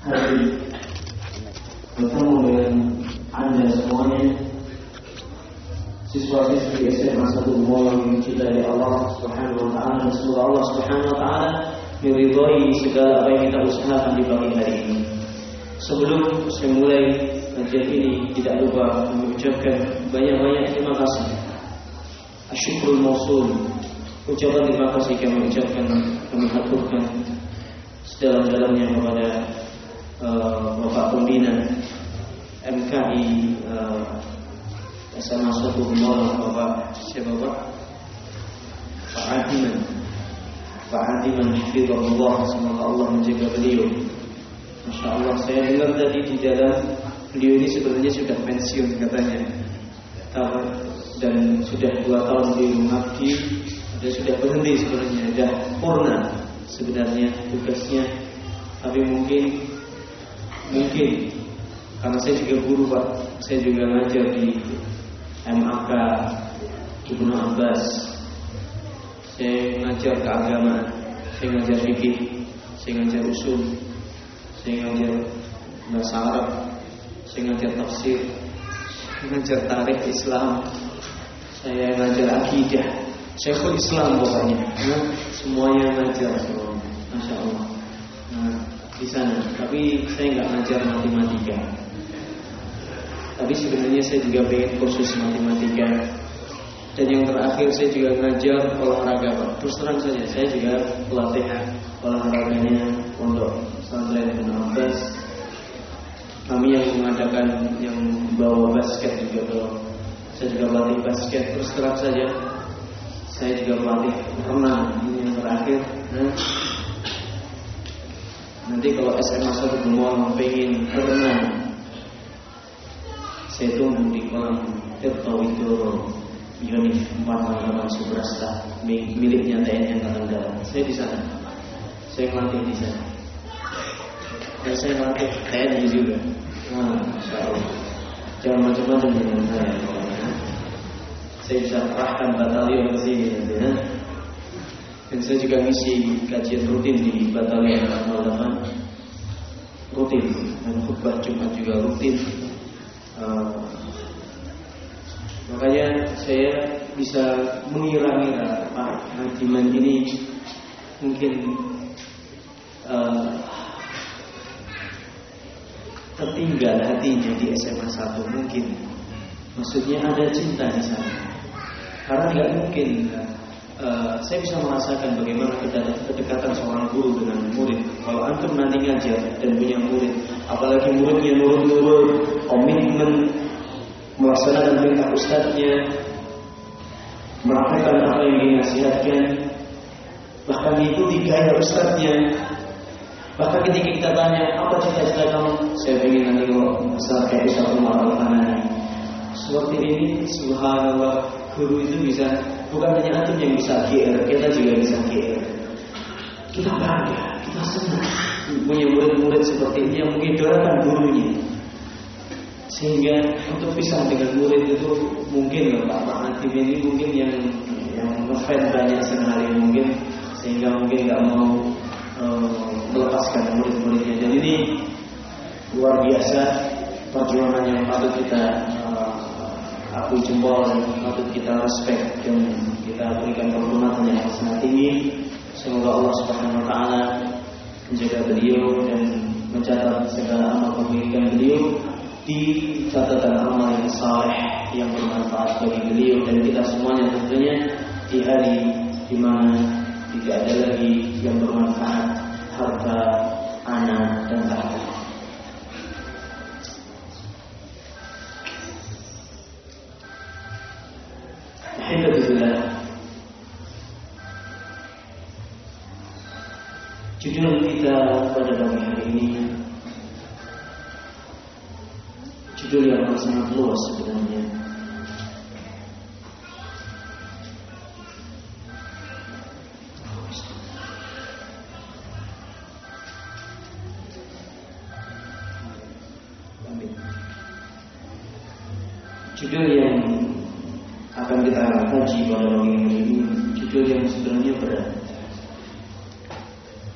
hari bertemu dengan anda semuanya siswa-siswi SMA satu Mola yang dicintai Allah Subhanahu Wa Taala dan semoga Allah Subhanahu Wa Taala meridhai segala apa yang kita usahakan di pagi hari ini. Sebelum saya mulai kajian ini tidak lupa mengucapkan banyak-banyak terima kasih. Asyukurul mausul Ucapan terima kasih kami ucapkan Kami haturkan Sedalam-dalamnya kepada uh, Bapak Pembina MKI uh, SMA 1 Gemara Bapak Siapa Bapak? Pak Adiman Pak Adiman Semoga Allah menjaga beliau. Masya Allah saya dengar tadi di dalam Beliau ini sebenarnya sudah pensiun katanya. Dan sudah dua tahun di mengabdi Dan sudah berhenti sebenarnya. Sudah purna sebenarnya tugasnya. Tapi mungkin Mungkin. Karena saya juga guru Pak. Saya juga ngajar di MAK Ibnu Abbas. Saya ngajar keagamaan. Saya ngajar fikih. Saya ngajar usul. Saya ngajar bahasa Arab. Saya ngajar tafsir. Saya ngajar tarikh Islam. Saya ngajar akidah. Syekhul Islam pokoknya. Semuanya ngajar. Semuanya Masya Allah di sana. Tapi saya nggak ngajar matematika. Tapi sebenarnya saya juga pengen kursus matematika. Dan yang terakhir saya juga ngajar olahraga Terus terang saja saya juga pelatih olahraganya Pondok Pesantren Abbas. Kami yang mengadakan yang bawa basket juga kalau Saya juga pelatih basket. Terus terang saja Saya juga pelatih renang. Ini yang terakhir nah, Nanti kalau SMA 1 Bengol pengen berenang saya tunggu di kolam Tirta Widoro Unit 488 Subrasta miliknya TNI Angkatan Darat. Saya di sana. Saya melatih di sana. Dan saya melatih TNI juga. Nah, Allah. Jangan macam-macam dengan saya. Saya bisa kerahkan batalion ke sini nanti. Ya. Dan saya juga ngisi kajian rutin di batalion 88 rutin. Dan khutbah Jumat juga rutin. Uh, makanya saya bisa mengira-ngira Pak Hadiman ini mungkin uh, tertinggal hatinya di SMA 1 mungkin. Maksudnya ada cinta di sana. Karena nggak mungkin uh, saya bisa merasakan bagaimana kedekatan seorang guru dengan murid. Kalau antum nanti ngajar dan punya murid apalagi muridnya nurut-nurut komitmen melaksanakan perintah ustadznya, melakukan apa yang dinasihatkan, bahkan diikuti gaya ustadznya. Bahkan ketika kita tanya apa cita-cita kamu, saya ingin nanti kalau besar kayak Ustaz Umar al Seperti ini, subhanallah, guru itu bisa bukan hanya antum yang bisa GR, kita juga bisa GR. Kita bangga, kita senang punya murid-murid seperti ini yang mengidolakan gurunya. Sehingga untuk pisah dengan murid itu mungkin Pak Pak Hatim ini mungkin yang yang ngefans banyak sekali mungkin sehingga mungkin nggak mau uh, melepaskan murid-muridnya. Dan ini luar biasa perjuangan yang patut kita akui jempol dan patut kita respect dan kita berikan penghormatan yang sangat tinggi. Semoga Allah Subhanahu Wa Taala menjaga beliau dan mencatat segala amal kebaikan beliau di catatan amal yang saleh yang bermanfaat bagi beliau dan kita semuanya tentunya di hari di mana tidak ada lagi yang bermanfaat harta, anak dan tahta. Alhamdulillah. Judul kita pada pagi hari ini judul yang sangat luas. Kaji pagi ini judul yang sebenarnya berat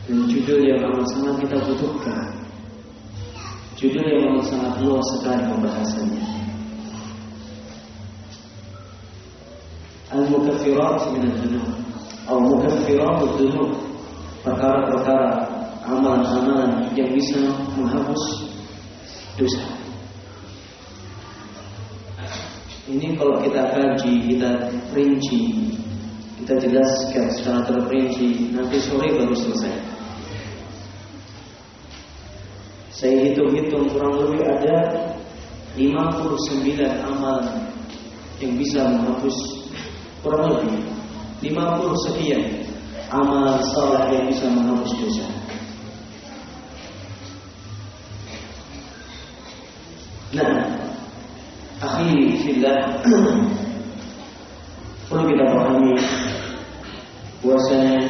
dan judul yang amat sangat kita butuhkan Judul yang sangat luas sekali pembahasannya. Al-mukaffirat min al-dhunub atau mukaffirat al-dhunub perkara-perkara amalan-amalan yang bisa menghapus dosa. Ini kalau kita kaji, kita rinci, kita jelaskan secara terperinci, nanti sore baru selesai. Saya hitung-hitung kurang lebih ada 59 amalan yang bisa menghapus kurang lebih 50 sekian amal saleh yang bisa menghapus dosa. Akhi fillah Perlu kita pahami Bahwasanya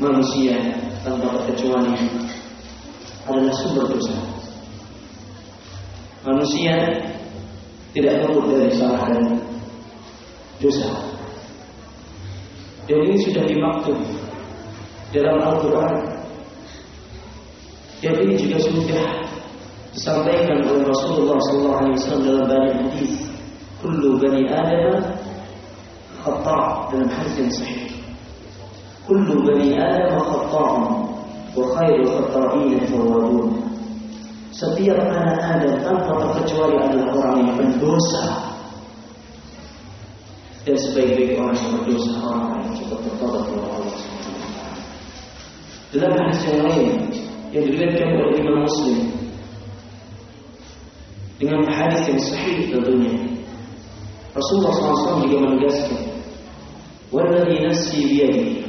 Manusia tanpa terkecuali Adalah sumber dosa. Manusia Tidak perlu dari salah dan Dosa. Dan ini sudah dimaktub Dalam Al-Quran. Dan ini juga sudah disampaikan oleh Rasulullah SAW dalam banyak hadis. Bani Adam khata' dalam hadis yang sahih. Kullu bani Adam khata'un wa khairu khata'in tawwabun. Setiap anak Adam tanpa terkecuali adalah orang yang berdosa. Dan sebaik-baik orang yang berdosa orang yang cepat bertobat kepada Allah Dalam hadis yang lain yang diriwayatkan oleh Imam Muslim dengan hadis yang sahih tentunya. Rasulullah SAW juga menegaskan, "Walladhi nafsi biyadi,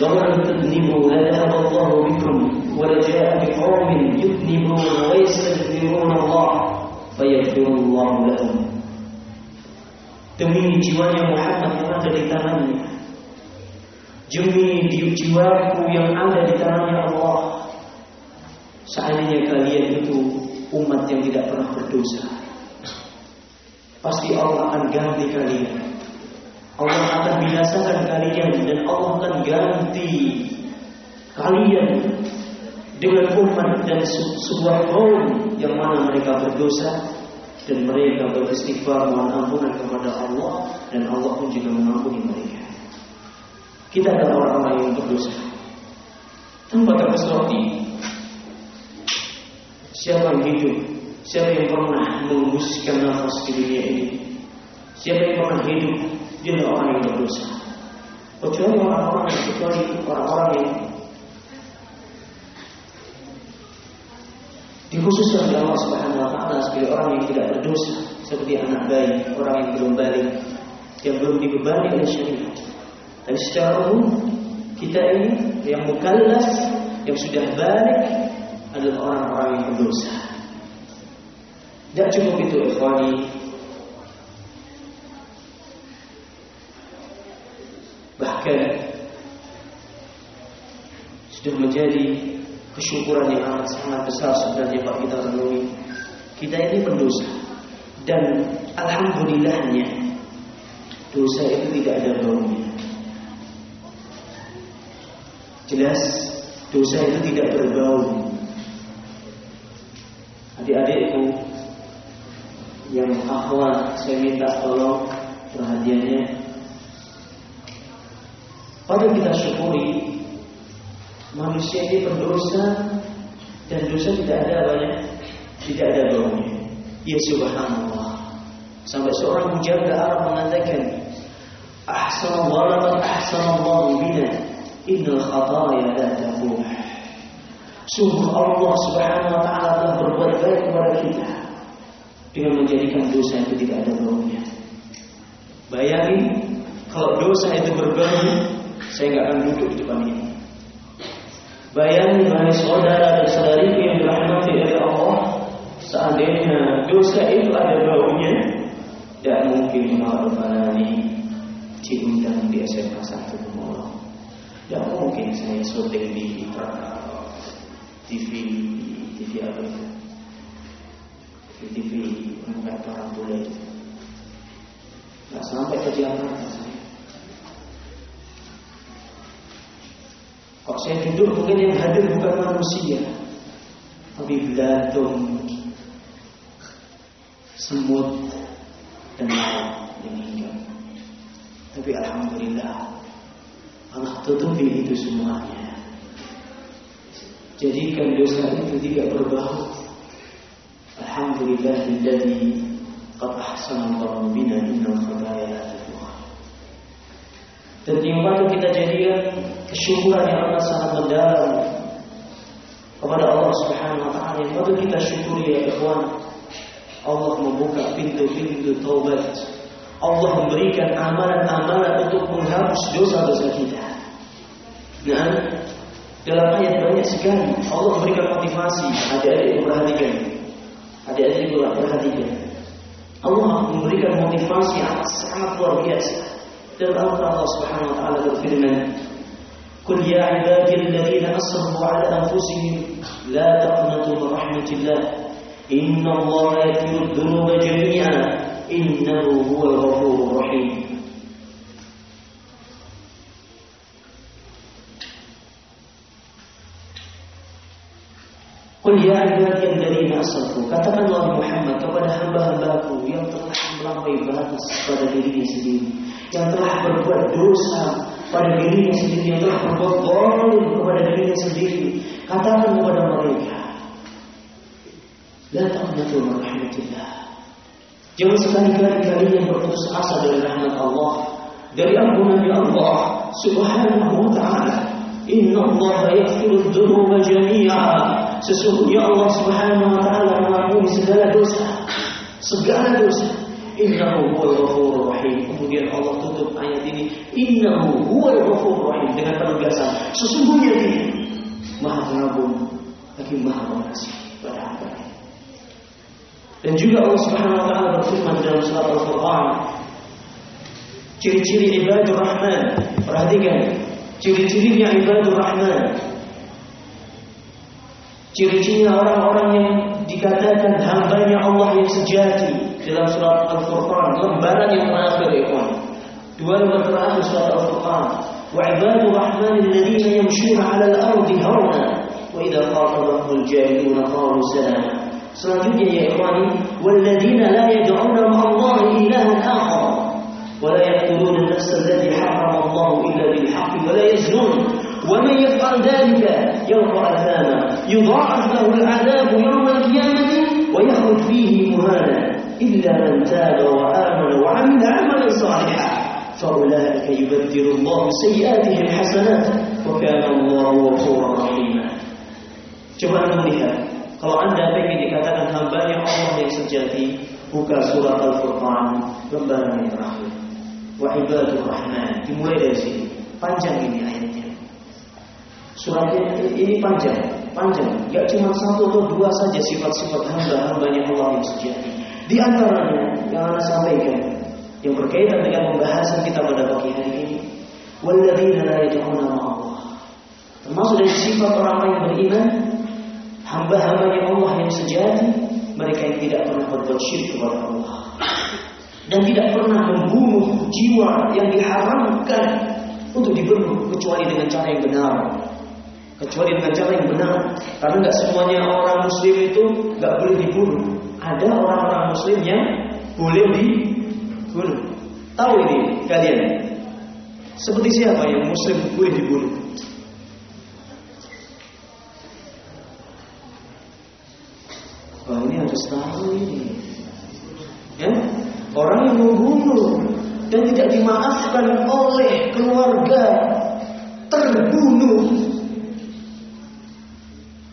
لو أن تذنبوا لذهب الله بكم ولجاء بقوم يذنبون ويستغفرون الله فيغفر الله لهم Demi jiwanya Muhammad yang ada di tangannya Demi jiwaku yang ada di tangannya Allah Seandainya kalian itu umat yang tidak pernah berdosa. Pasti Allah akan ganti kalian. Allah akan binasakan kalian dan Allah akan ganti kalian dengan umat dan sebuah kaum yang mana mereka berdosa dan mereka beristighfar mohon ampunan kepada Allah dan Allah pun juga mengampuni mereka. Kita adalah orang-orang yang berdosa tanpa terkecuali Siapa yang hidup? Siapa yang pernah mengembuskan nafas di dunia ini? Siapa yang pernah hidup? Dia orang yang berdosa. Kecuali orang-orang yang kecuali orang-orang yang dikhususkan oleh Allah Subhanahu wa taala sebagai orang yang tidak berdosa, seperti anak bayi, orang yang belum balik, yang belum dibebani oleh syariat. Dan secara umum kita ini yang mukallaf yang sudah balik adalah orang-orang yang berdosa. Tidak cukup itu, ikhwani. Bahkan sudah menjadi kesyukuran yang amat sangat besar sebenarnya Pak kita renungi. Kita ini berdosa dan alhamdulillahnya dosa itu tidak ada baunya. Jelas dosa itu tidak berbau adik-adikku yang akhwat saya minta tolong perhatiannya. Pada kita syukuri manusia ini berdosa dan dosa tidak ada banyak tidak ada baunya. Ya subhanallah. Sampai seorang mujaga Arab mengatakan ahsanallahu laqad ahsanallahu bina innal khataya la tabuh Sungguh Allah Subhanahu wa taala telah berbuat baik kepada kita dengan menjadikan dosa itu tidak ada baunya. Bayangin kalau dosa itu berbau, saya nggak akan duduk di depan ini. Bayangin wahai saudara dan saudariku yang dirahmati oleh Allah, seandainya dosa itu ada baunya, tidak mungkin ini diundang di SMA satu Kumolo. Tidak mungkin saya syuting di TV TV apa itu TV TV kayak orang bule nggak sampai ke saya kok saya duduk mungkin yang hadir bukan manusia tapi belatung, semut dan lalat yang hinggap. Tapi alhamdulillah Allah tutupi itu semuanya. Jadikan dosa itu tidak berbau. Qad ahsana Allah bina innal khataya la Dan kita jadikan kesyukuran yang amat sangat mendalam kepada Allah Subhanahu wa taala yang patut kita syukuri ya ikhwan. Allah membuka pintu-pintu taubat. Allah memberikan amalan-amalan untuk menghapus dosa-dosa kita. Nah, dalam ayat banyak sekali Allah memberikan motivasi. Adik-adik perhatikan. Adik-adik perhatikan. Allah memberikan motivasi yang sangat luar biasa. Dalam Allah Subhanahu wa taala berfirman, قل يا عبادي الذين أسرفوا على أنفسهم لا تقنطوا من رحمة الله إن الله يغفر الذنوب جميعا إنه هو الغفور Qul ya ibadiyalladzina asrafu katakanlah Muhammad kepada hamba-hambaku yang telah melampaui batas pada dirinya sendiri yang telah berbuat dosa pada dirinya sendiri yang telah berbuat zalim kepada dirinya sendiri katakan kepada mereka la taqnatu min rahmatillah. Jangan sekali-kali kalian berputus asa dari rahmat Allah dari ampunan Allah subhanahu wa ta'ala. Inna Allah yaghfiru dhunuba jami'a Sesungguhnya Allah Subhanahu wa taala mengampuni segala dosa. Segala dosa. Innahu huwal ghafurur rahim. Kemudian Allah tutup ayat ini, innahu huwal ghafurur rahim dengan penegasan. Sesungguhnya dia Maha Pengampun lagi Maha Pengasih pada hamba. Dan juga Allah Subhanahu wa taala berfirman dalam surat Al-Furqan, ciri-ciri ibadur rahman. Perhatikan, ciri-cirinya ibadur rahman ciri-cirinya orang-orang yang dikatakan hambanya Allah yang sejati dalam surat Al-Furqan, lembaran yang terakhir ikhwan. Dua lembar terakhir surat Al-Furqan. وعباد الرحمن الذين يمشون على الأرض هونا وإذا خاطبهم الجاهلون قالوا salam selanjutnya ya ikhwani walladzina la yad'una ma'allahi ilahan akhar wa la yaqtuluna an-nafsa allati harrama Allah illa bil haqqi wa ومن يفعل ذلك يرفع عذابا يضاعف له العذاب يوم القيامة ويخرج فيه مهانا إلا من تاب وآمن وعمل عملا صالحا فأولئك يبدل الله سيئاتهم حسنات وكان الله غفورا رحيما. جمعنا بها قال عند ابي كتبها بني الله من سجاتي بكى سوره الفرقان ربنا من الرحمن وعباد الرحمن في مويل سيدي panjang ini Surat ini panjang, panjang. Gak cuma satu atau dua saja sifat-sifat hamba-hambanya Allah yang sejati. Di antaranya yang anda sampaikan, yang berkaitan dengan pembahasan kita pada pagi hari ini, walladzina la yad'una Allah. Termasuk dari sifat orang-orang yang beriman, hamba-hambanya Allah yang sejati, mereka yang tidak pernah berbuat syirik kepada Allah dan tidak pernah membunuh jiwa yang diharamkan untuk dibunuh kecuali dengan cara yang benar kecuali dengan cara yang benar. Karena nggak semuanya orang muslim itu nggak boleh dibunuh. Ada orang-orang muslim yang boleh dibunuh. Tahu ini kalian? Seperti siapa yang muslim boleh dibunuh? Wah ini harus tahu ini. Ya? Orang yang membunuh dan tidak dimaafkan oleh keluarga terbunuh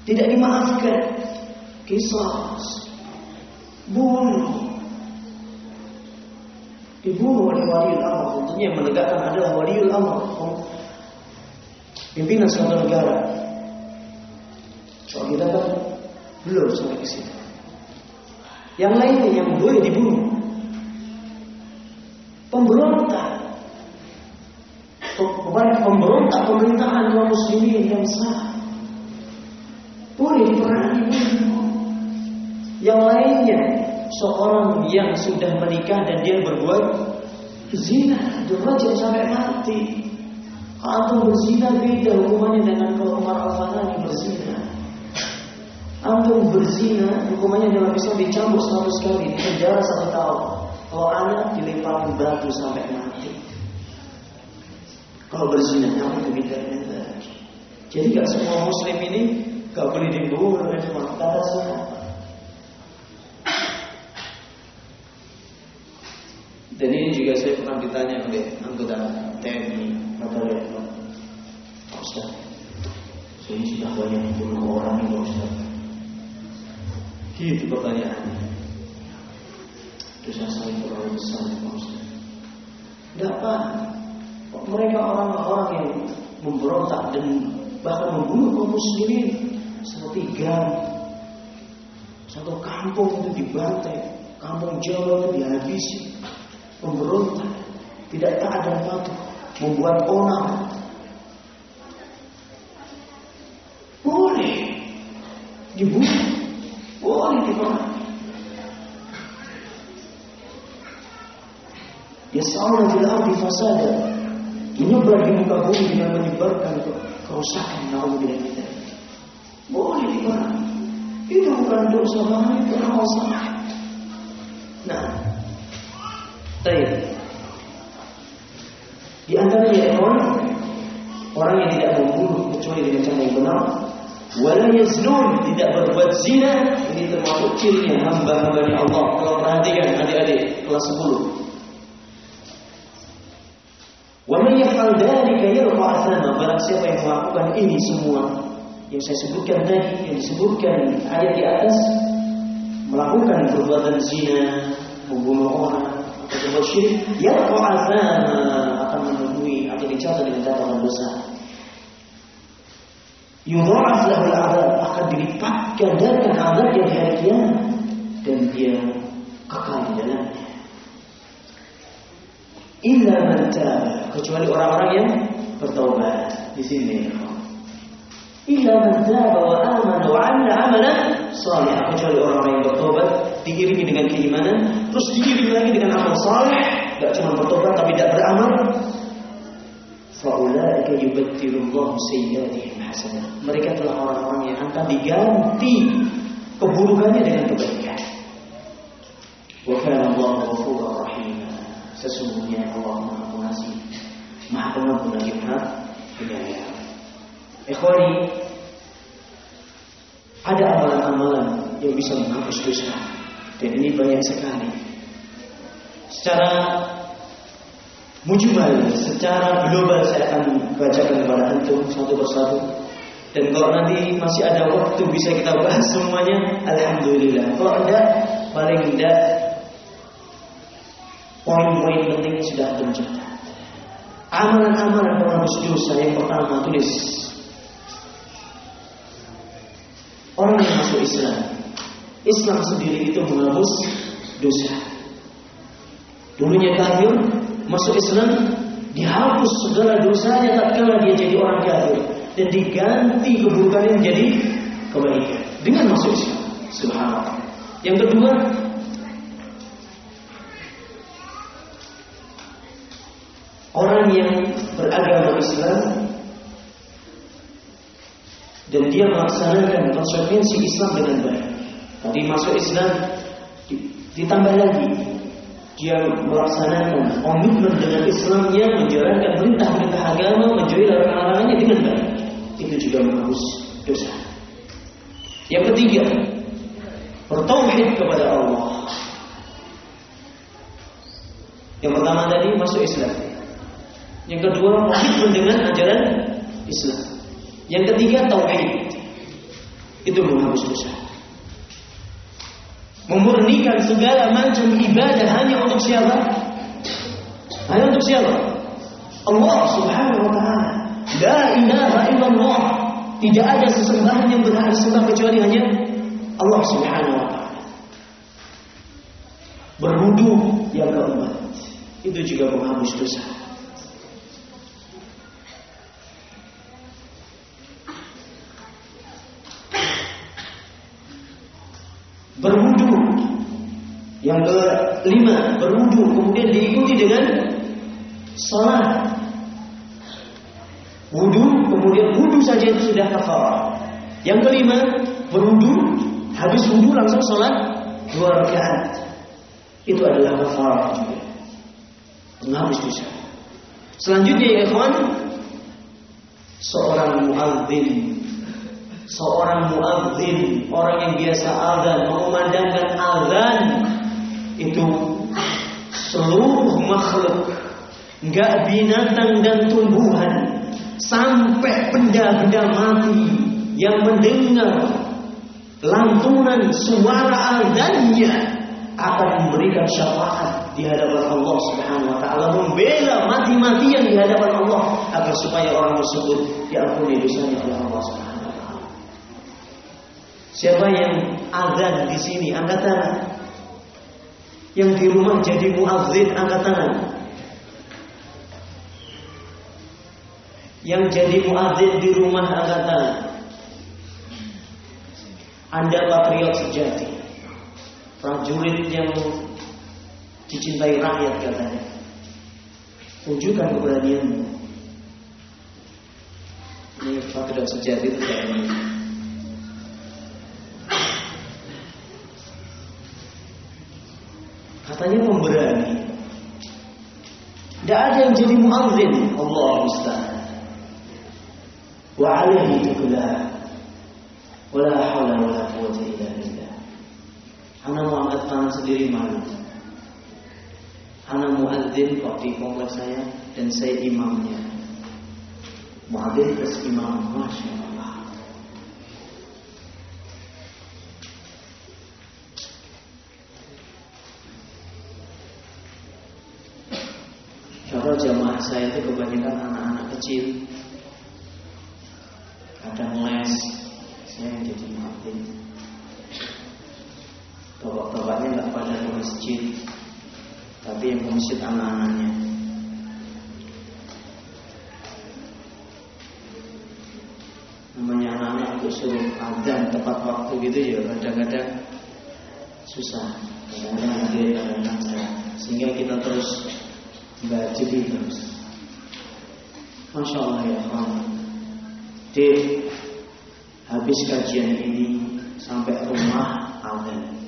tidak dimaafkan. Kisah. Bunuh. Dibunuh oleh waliul amr. Tentunya yang menegakkan adalah waliul amr. Pimpinan suatu negara. Soal kita kan belum sampai ke sini yang lainnya yang boleh dibunuh. Pemberontak. Pemberontak pemerintahan kaum muslimin yang sah boleh diperangi yang lainnya seorang yang sudah menikah dan dia berbuat zina derajat sampai mati antum berzina beda hukumannya dengan kalau Umar Al-Fanani berzina antum berzina, hukumannya dalam Islam dicambuk satu kali, di penjara satu tahun. Kalau anak dilemparin batu sampai mati. Kalau berzina, namun lagi. Jadi gak semua muslim ini gak boleh dan semua kata siapa? Dan ini juga saya pernah ditanya oleh anggota TNI dia, Pak Ustaz, saya sudah banyak membunuh orang ini Ustaz. Gitu pertanyaannya. Dosa saya terlalu besar Ustaz. Tidak apa. Mereka orang-orang yang memberontak dan bahkan membunuh kaum muslimin seperti Gam. Satu kampung itu dibantai, kampung Jawa itu dihabisi pemberontak, tidak taat dan patuh, membuat onar. Boleh dibunuh, boleh dibunuh. Yas'aluna fil ardi fasada. Menyebar di muka bumi dengan menyebarkan kerusakan naudzubillah min Boleh dibunuh. Itu bukan dosa banget, itu amal. Nah, Baik. Di antaranya ikhwan orang yang tidak membunuh kecuali dengan cara yang benar, wala yaznun tidak berbuat zina ini termasuk cirinya hamba-hamba Allah. Kalau perhatikan adik-adik kelas 10. Wa man yaf'al dzalika yarfa athama barang siapa yang melakukan ini semua yang saya sebutkan tadi yang disebutkan ayat di atas melakukan perbuatan zina, membunuh orang, berbuat syirik, ya azama akan menemui atau dicatat dengan catatan dosa. Yudha'af lahul azab akan dilipat gandakan azab yang di dan dia kekal di dalamnya. Illa man kecuali orang-orang yang bertobat di sini. Illa man taba wa amana wa 'amila 'amalan salih kecuali orang-orang yang bertobat diiringi dengan keimanan, terus diiringi lagi dengan amal saleh, tidak cuma bertobat tapi tidak beramal. Faulaika yubattilullahu sayyiatihim hasanah. Mereka telah orang-orang yang akan diganti keburukannya dengan kebaikan. Wa kana Allahu ghafurur rahim. Sesungguhnya Allah Maha Pengasih, Maha Pengampun lagi Maha Penyayang. Ikhwani, ada amalan-amalan yang bisa menghapus dosa. Dan ini banyak sekali. Secara mujmal, secara global saya akan bacakan kepada antum satu persatu. Dan kalau nanti masih ada waktu bisa kita bahas semuanya, alhamdulillah. Kalau ada paling tidak poin-poin penting sudah tercatat. Amalan-amalan penghapus dosa yang pertama tulis. Orang yang masuk Islam Islam sendiri itu menghapus dosa. Dulunya kafir, masuk Islam dihapus segala dosanya tatkala dia jadi orang kafir dan diganti keburukannya menjadi kebaikan dengan masuk Islam. Subhanallah. Yang kedua, orang yang beragama Islam dan dia melaksanakan konsekuensi Islam dengan baik. Tadi masuk Islam ditambah lagi dia melaksanakan komitmen dengan Islamnya menjalankan perintah-perintah agama menjauhi larangan-larangannya dengan baik. Itu juga menghapus dosa. Yang ketiga bertauhid kepada Allah. Yang pertama tadi masuk Islam. Yang kedua komitmen dengan ajaran Islam yang ketiga tauhid itu menghapus dosa memurnikan segala macam ibadah hanya untuk siapa? Hanya untuk siapa? Allah Subhanahu wa taala. La ilaha illallah. Tidak ada sesembahan yang berhak disembah kecuali hanya Allah Subhanahu wa taala. Berwudu yang keempat. Itu juga menghapus dosa. Berwudu. Yang kelima, berwudu kemudian diikuti dengan salat. Wudu kemudian wudu saja itu sudah kafar. Yang kelima, berwudu Habis wudhu langsung sholat dua rakaat. Itu adalah kafarah juga. Menghapus dosa. Selanjutnya ya ikhwan, seorang muadzin seorang muadzin orang yang biasa azan mengumandangkan azan itu seluruh makhluk nggak binatang dan tumbuhan sampai benda-benda mati yang mendengar lantunan suara azannya akan memberikan syafaat di hadapan Allah Subhanahu wa taala membela mati-matian di hadapan Allah agar supaya orang tersebut diampuni dosanya oleh Allah Subhanahu. Siapa yang azan di sini angkat tangan. Yang di rumah jadi muazzin angkat tangan. Yang jadi muazzin di rumah angkat tangan. Anda patriot sejati prajurit yang dicintai rakyat katanya. Tunjukkan keberanianmu. Ini patriot sejati itu kayak Katanya pemberani. Tidak ada yang jadi muazzin. Allah Ustaz. Wa alaihi tuklah. Wala hawla wala quwwata illa billah. Ana mau angkat tangan sendiri malu. Ana muadzin kok di kompleks saya dan saya imamnya. Muadzin plus imam, masya Allah. Kalau jamaah saya itu kebanyakan anak-anak kecil, kadang les, saya yang jadi muadzin. Bapak-bapaknya nggak pada ke masjid Tapi yang ke masjid anak-anaknya. Namanya anak-anak untuk suruh adzan tepat waktu gitu ya Kadang-kadang susah. Kadang-kadang hadir, kadang-kadang Sehingga kita terus Bajuli terus Masya Allah ya Allah Dave Habis kajian ini Sampai rumah Adzan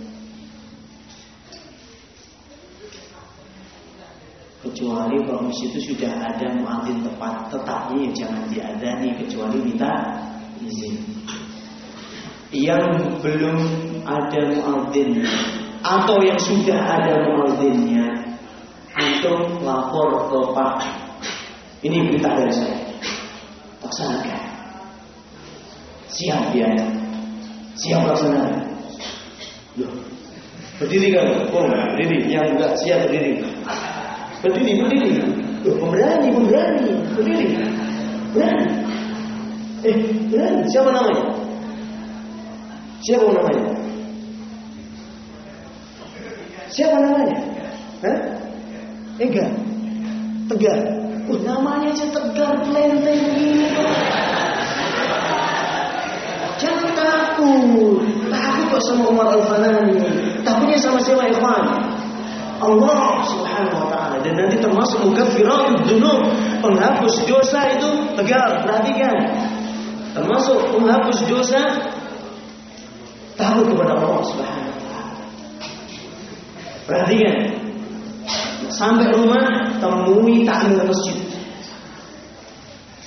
kecuali kalau di situ sudah ada muadzin tepat tetapnya ya jangan diadani kecuali minta izin. Yang belum ada muadzin atau yang sudah ada muadzinnya untuk lapor ke Pak. Ini berita dari saya. Laksanakan. Siap ya. Siap laksanakan. Loh. Berdiri kan? Oh, berdiri. Yang enggak siap berdiri. Berdiri, berdiri. Loh, pemberani, pemberani. Berdiri. Berani. Eh, berani. Siapa namanya? Siapa namanya? Siapa namanya? Hah? Ega. Tegar. Oh, namanya aja tegar pelenteng ini. Jangan takut. Takut kok sama Umar Al-Fanani. Takutnya sama siapa Ikhwan? Allah Subhanahu wa taala dan nanti termasuk mukaffiratud dzunub, penghapus dosa itu tegar, perhatikan. Termasuk penghapus dosa takut kepada Allah Subhanahu wa taala. Perhatikan. Sampai rumah temui takmir masjid.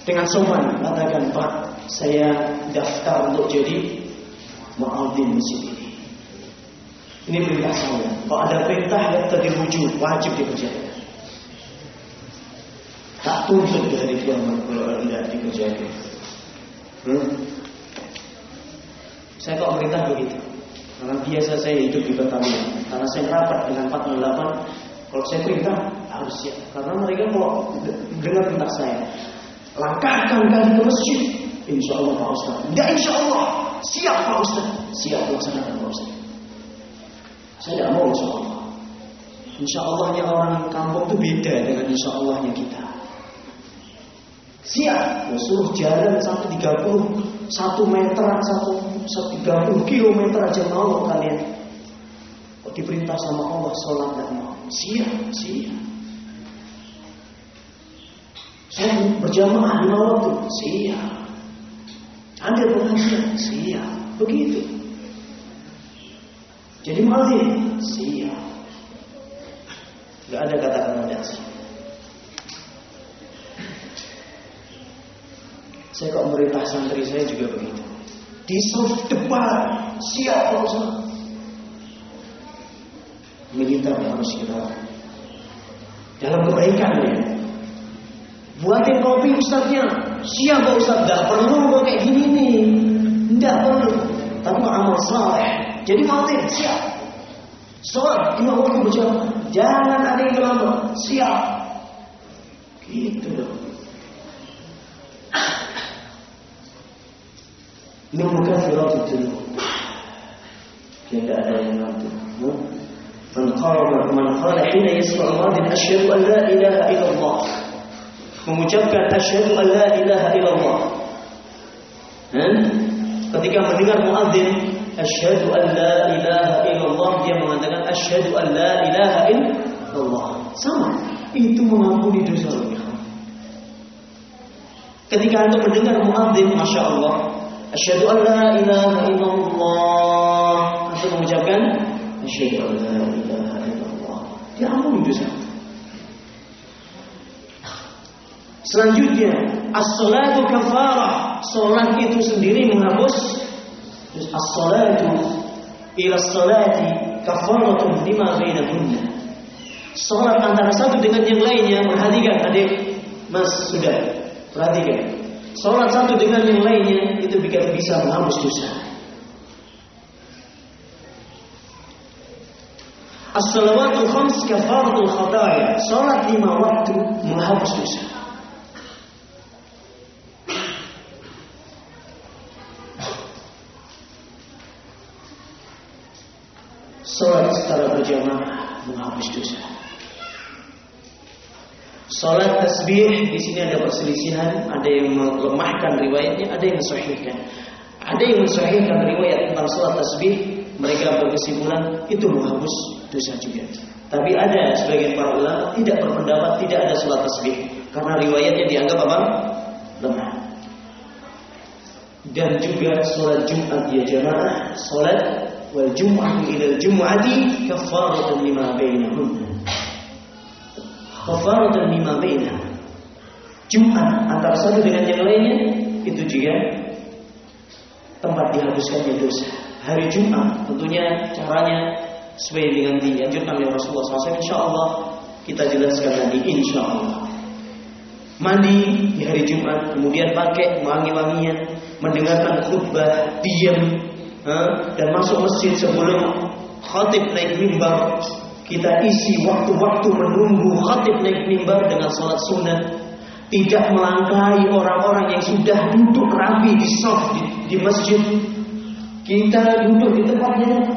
Dengan sopan katakan, "Pak, saya daftar untuk jadi muadzin masjid ini." Ini perintah saya. Kalau ada perintah yang terwujud, wajib dikerjakan. Tak tuntut dari kiamat kalau tidak dikerjakan. Hmm? Saya kok perintah begitu. Karena biasa saya hidup di Betawi. Karena saya rapat dengan 408 kalau saya perintah harus siap. Karena mereka kalau dengar perintah saya, langkahkan kali ke masjid. Insya Allah Pak Ustaz. Tidak insya Allah. Siap Pak Ustaz. Siap laksanakan Pak Ustaz. Saya tidak mau insya Allah. Insya Allahnya orang kampung itu beda dengan insya Allahnya kita. Siap, ya suruh jalan sampai 30 satu meter, satu, satu 30 kilometer aja mau kalian. Kok diperintah sama Allah sholat dan mau. Siap, siap. Saya berjamaah lima waktu, siap. Anda pengajian, siap. Begitu. Jadi muadzin siap. Gak ada kata-kata dasi. Saya kok merintah santri saya juga begitu. Di soft depan, siap Ustaz. Militer harus kita dalam kebaikan ya. Buatin kopi ustaznya, siap Pak Ustaz. Gak perlu kok kayak gini nih, tidak perlu. Tapi amal saleh. Jadi muadzin siap. Sholat lima waktu berjamaah. Jangan ada yang terlambat. Siap. Gitu dong. Ini bukan firat itu. Tidak ada yang nanti. Man qala man qala hina yasma'u madin asyhadu an la ilaha illallah. Mengucapkan asyhadu an la ilaha illallah. Hmm? Ketika mendengar muadzin asyhadu an la ilaha illallah dia mengatakan asyhadu an la ilaha illallah. Sama. Itu mengampuni dosa lebih. Ketika anda mendengar muadzin, masya Allah, asyhadu an la ilaha illallah, anda mengucapkan asyhadu an la ilaha illallah. Dia ampuni dosa. Selanjutnya, as-salatu kafarah. Salat itu sendiri menghapus as-salatu ila salati kafaratun lima bainahunna. Salat antara satu dengan yang lainnya, perhatikan adik, Mas sudah perhatikan. Salat satu dengan yang lainnya itu bisa menghapus dosa. As-salawatul khams kafaratul khataya. Salat lima waktu menghapus dosa. Salat secara berjamaah menghapus dosa. Salat tasbih di sini ada perselisihan, ada yang melemahkan riwayatnya, ada yang mensahihkan. Ada yang mensahihkan riwayat tentang salat tasbih, mereka berkesimpulan itu menghapus dosa juga. Tapi ada sebagian para ulama tidak berpendapat tidak ada salat tasbih karena riwayatnya dianggap apa? lemah. Dan juga salat Jumat ya jamaah, salat wal jum'atu ila jum'ati kafaratun lima bainahunna. Kafaratun lima bainah. Jumat antara satu dengan yang lainnya itu juga tempat dihapuskannya dosa. Hari Jumat tentunya caranya sesuai dengan dianjurkan oleh Rasulullah SAW. Insya Allah kita jelaskan nanti. Insya Allah. Mandi di hari Jumat, kemudian pakai wangi-wangian, mendengarkan khutbah, diam, dan masuk masjid sebelum khatib naik mimbar. Kita isi waktu-waktu menunggu khatib naik mimbar dengan salat sunnah. Tidak melangkahi orang-orang yang sudah duduk rapi di saf di, di masjid. Kita duduk di tempatnya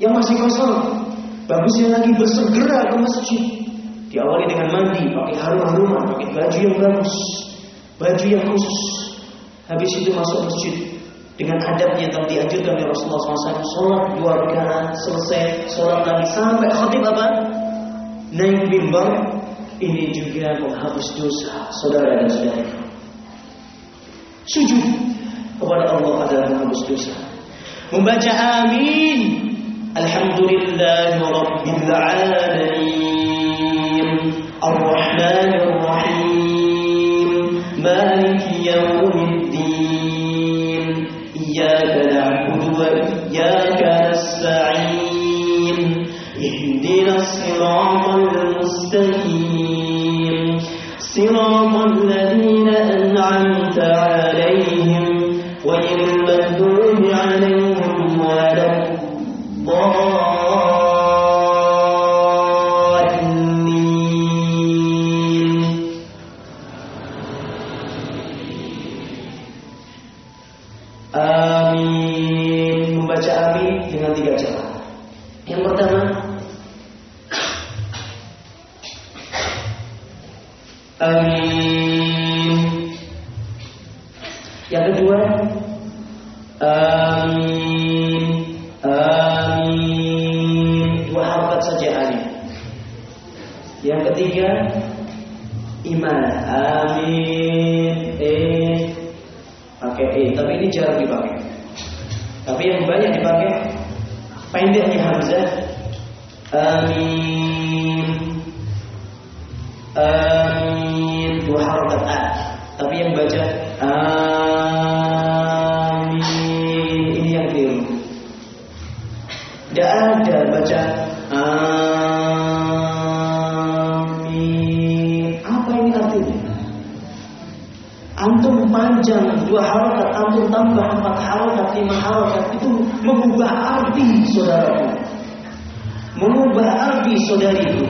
yang masih kosong. Bagusnya lagi bersegera ke masjid. Diawali dengan mandi, pakai harum-haruman, pakai baju yang bagus, baju yang khusus. Habis itu masuk masjid dengan adabnya yang dianjurkan oleh Rasulullah SAW. Sholat dua rakaat selesai, sholat lagi sampai khatib apa? Naik mimbar. Ini juga menghapus dosa saudara dan saudara. Sujud kepada Allah adalah menghapus dosa. Membaca amin. Alhamdulillah Rabbil Alamin Ar-Rahmanir Rahim Maliki Yawmiddin Iyyaka na'budu wa iyyaka nasta'in Ihdinas siratal mustaqim Siratal ladzina an'amta 'alaihim ghairil Yang ketiga, iman. Amin. Eh, pakai e, tapi ini jarang dipakai. Tapi yang banyak dipakai pendeknya hamzah amin amin dua harokat a tapi yang baca amin panjang dua harokat antum tambah empat harokat lima harokat itu mengubah arti saudaraku. Mengubah arti saudariku.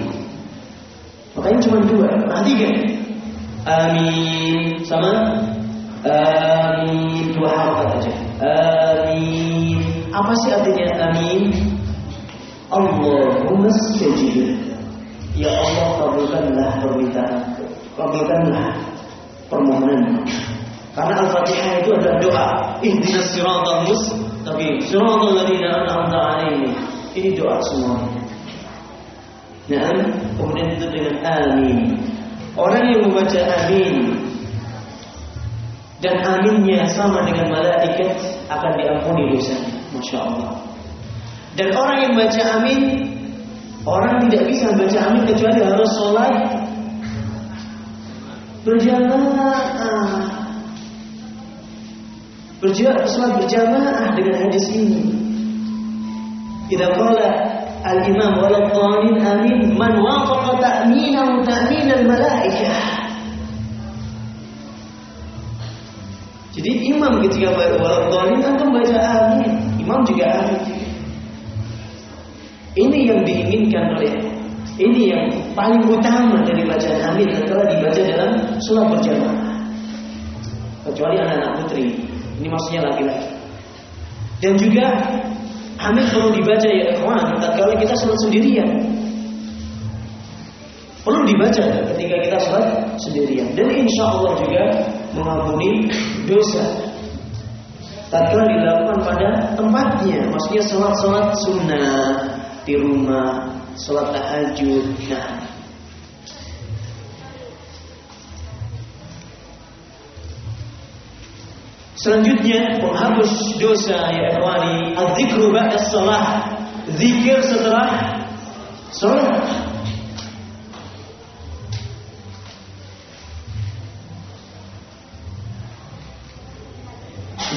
Makanya cuma dua perhatikan. Amin. Sama? Amin. Dua harokat aja. Amin. Apa sih artinya amin? Allahumma stajib. Ya Allah kabulkanlah permintaan kabulkanlah permohonan karena Al-Fatihah itu adalah doa ihdinas siratal mustaqim siratal ladzina an'amta 'alaihim ini doa semua Nah, kemudian itu dengan amin. Orang yang membaca amin dan aminnya sama dengan malaikat akan diampuni dosanya. Masya Allah. Dan orang yang baca amin, orang tidak bisa baca amin kecuali harus sholat berjamaah. Berjamaah, sholat berjamaah dengan hadis ini. Tidak qala al-imam wal qalin amin man wafaqa ta'minahu ta'min al-malaikah. Jadi imam ketika wal qalin antum baca amin, imam juga amin. Ini yang diinginkan oleh ini yang paling utama dari bacaan amin adalah dibaca dalam sholat berjamaah. Kecuali anak-anak putri. Ini maksudnya laki-laki. Dan juga amin perlu dibaca ya ikhwan tatkala kita sholat sendirian. Perlu dibaca ketika kita sholat sendirian. Dan insya Allah juga mengampuni dosa. Tatkala dilakukan pada tempatnya. Maksudnya sholat-sholat sunnah di rumah, sholat tahajud. Nah, Selanjutnya penghapus dosa ya ikhwani, az-zikru ba'da shalah. Zikir setelah salat.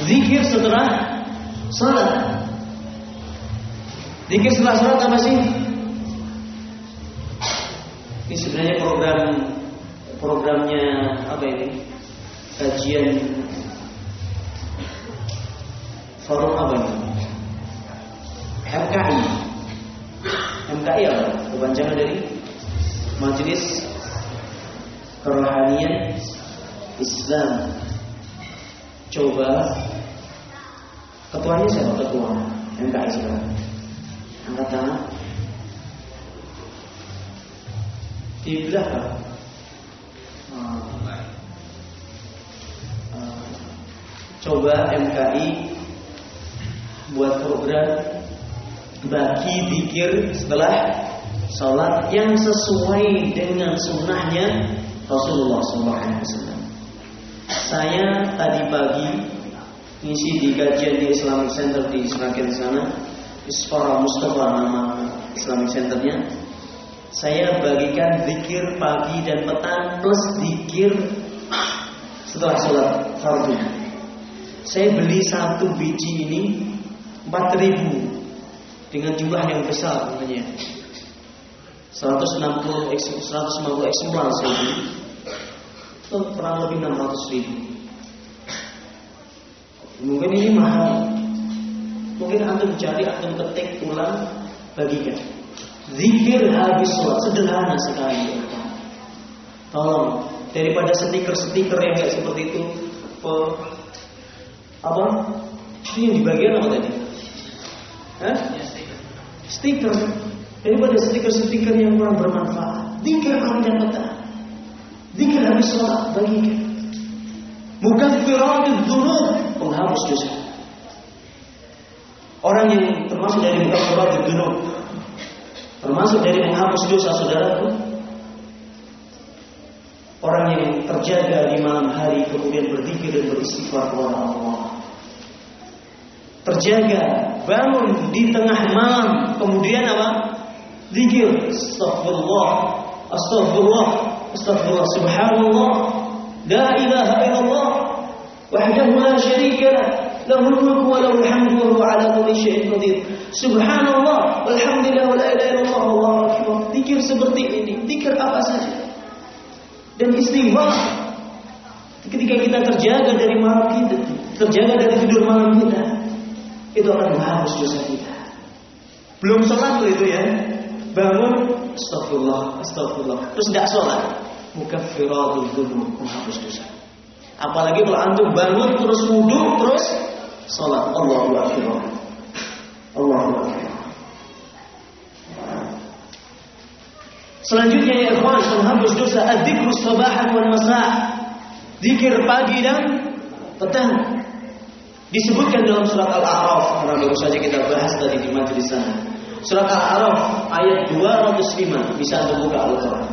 Zikir setelah salat. Zikir setelah salat apa sih? Ini sebenarnya program programnya apa ini? Kajian forum apa ini? MKI. MKI apa? Kepanjangan dari Majelis Kerohanian Islam. Coba ketuanya siapa ketua MKI sekarang? Angkat tangan. Di belakang. Coba MKI buat program bagi zikir setelah sholat yang sesuai dengan sunnahnya Rasulullah SAW. Saya tadi pagi ngisi di kajian di Islamic Center di Seragen sana, Isfara Mustafa nama Islamic Centernya. Saya bagikan zikir pagi dan petang plus zikir setelah sholat fardu. Saya beli satu biji ini 4000 dengan jumlah yang besar namanya. 160 150 eksemplar beli. Itu kurang lebih 600 ribu. Mungkin ini mahal. Mungkin antum cari, antum ketik ulang, bagikan. Zikir habis sholat sederhana sekali. Tolong daripada stiker-stiker yang kayak seperti itu, apa? Ini yang di bagian apa tadi? Hah? Stiker. Daripada stiker-stiker yang kurang bermanfaat. Zikir pagi dan petang. Zikir habis sholat bagikan. Mukaffiratid dzunub, penghapus dosa. Orang yang termasuk dari mukaffiratid dzunub, termasuk dari menghapus dosa saudaraku, orang yang terjaga di malam hari kemudian berzikir dan beristighfar kepada Allah. terjaga, bangun di tengah malam, kemudian apa? Zikir, astagfirullah, astagfirullah, astagfirullah, subhanallah, la ilaha illallah, wahdahu la syarika lah, lahul mulku wa lahul hamdu wa huwa ala kulli syai'in qadir. Subhanallah, walhamdulillah wa la ilaha illallah, Allahu akbar. Zikir seperti ini, zikir apa saja. Dan istighfar. Ketika kita terjaga dari malam kita, terjaga dari tidur malam kita, itu akan menghapus dosa kita. Belum sholat tuh itu ya. Bangun, astagfirullah, astagfirullah. Terus tidak sholat. Mukaffiratul dzunub, menghapus dosa. Apalagi kalau antum bangun terus wudhu terus sholat. Allahu akbar. Allahu akbar. Selanjutnya ya ikhwan, menghapus dosa adzikru sabahan wal masa. Zikir pagi dan petang. Disebutkan dalam surat Al-A'raf, karena baru saja kita bahas tadi di majelis sana. Surat Al-A'raf ayat 205 bisa Anda buka Al-Qur'an.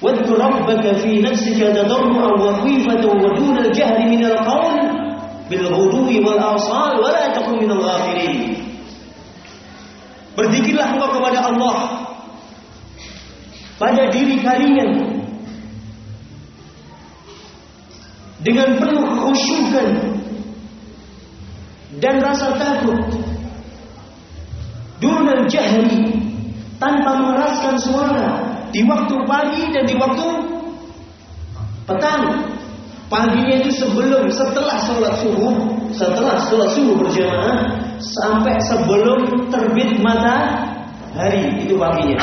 واذكر ربك في نفسك تضرعا وخيفة ودون الجهر من القول بالغدو والآصال ولا تكن من الغافلين Berzikirlah engkau kepada Allah pada diri kalian dengan penuh kekhusyukan dan rasa takut. Dunal jahri tanpa mengeraskan suara di waktu pagi dan di waktu petang. Paginya itu sebelum setelah sholat subuh setelah sholat subuh berjamaah sampai sebelum terbit matahari itu paginya.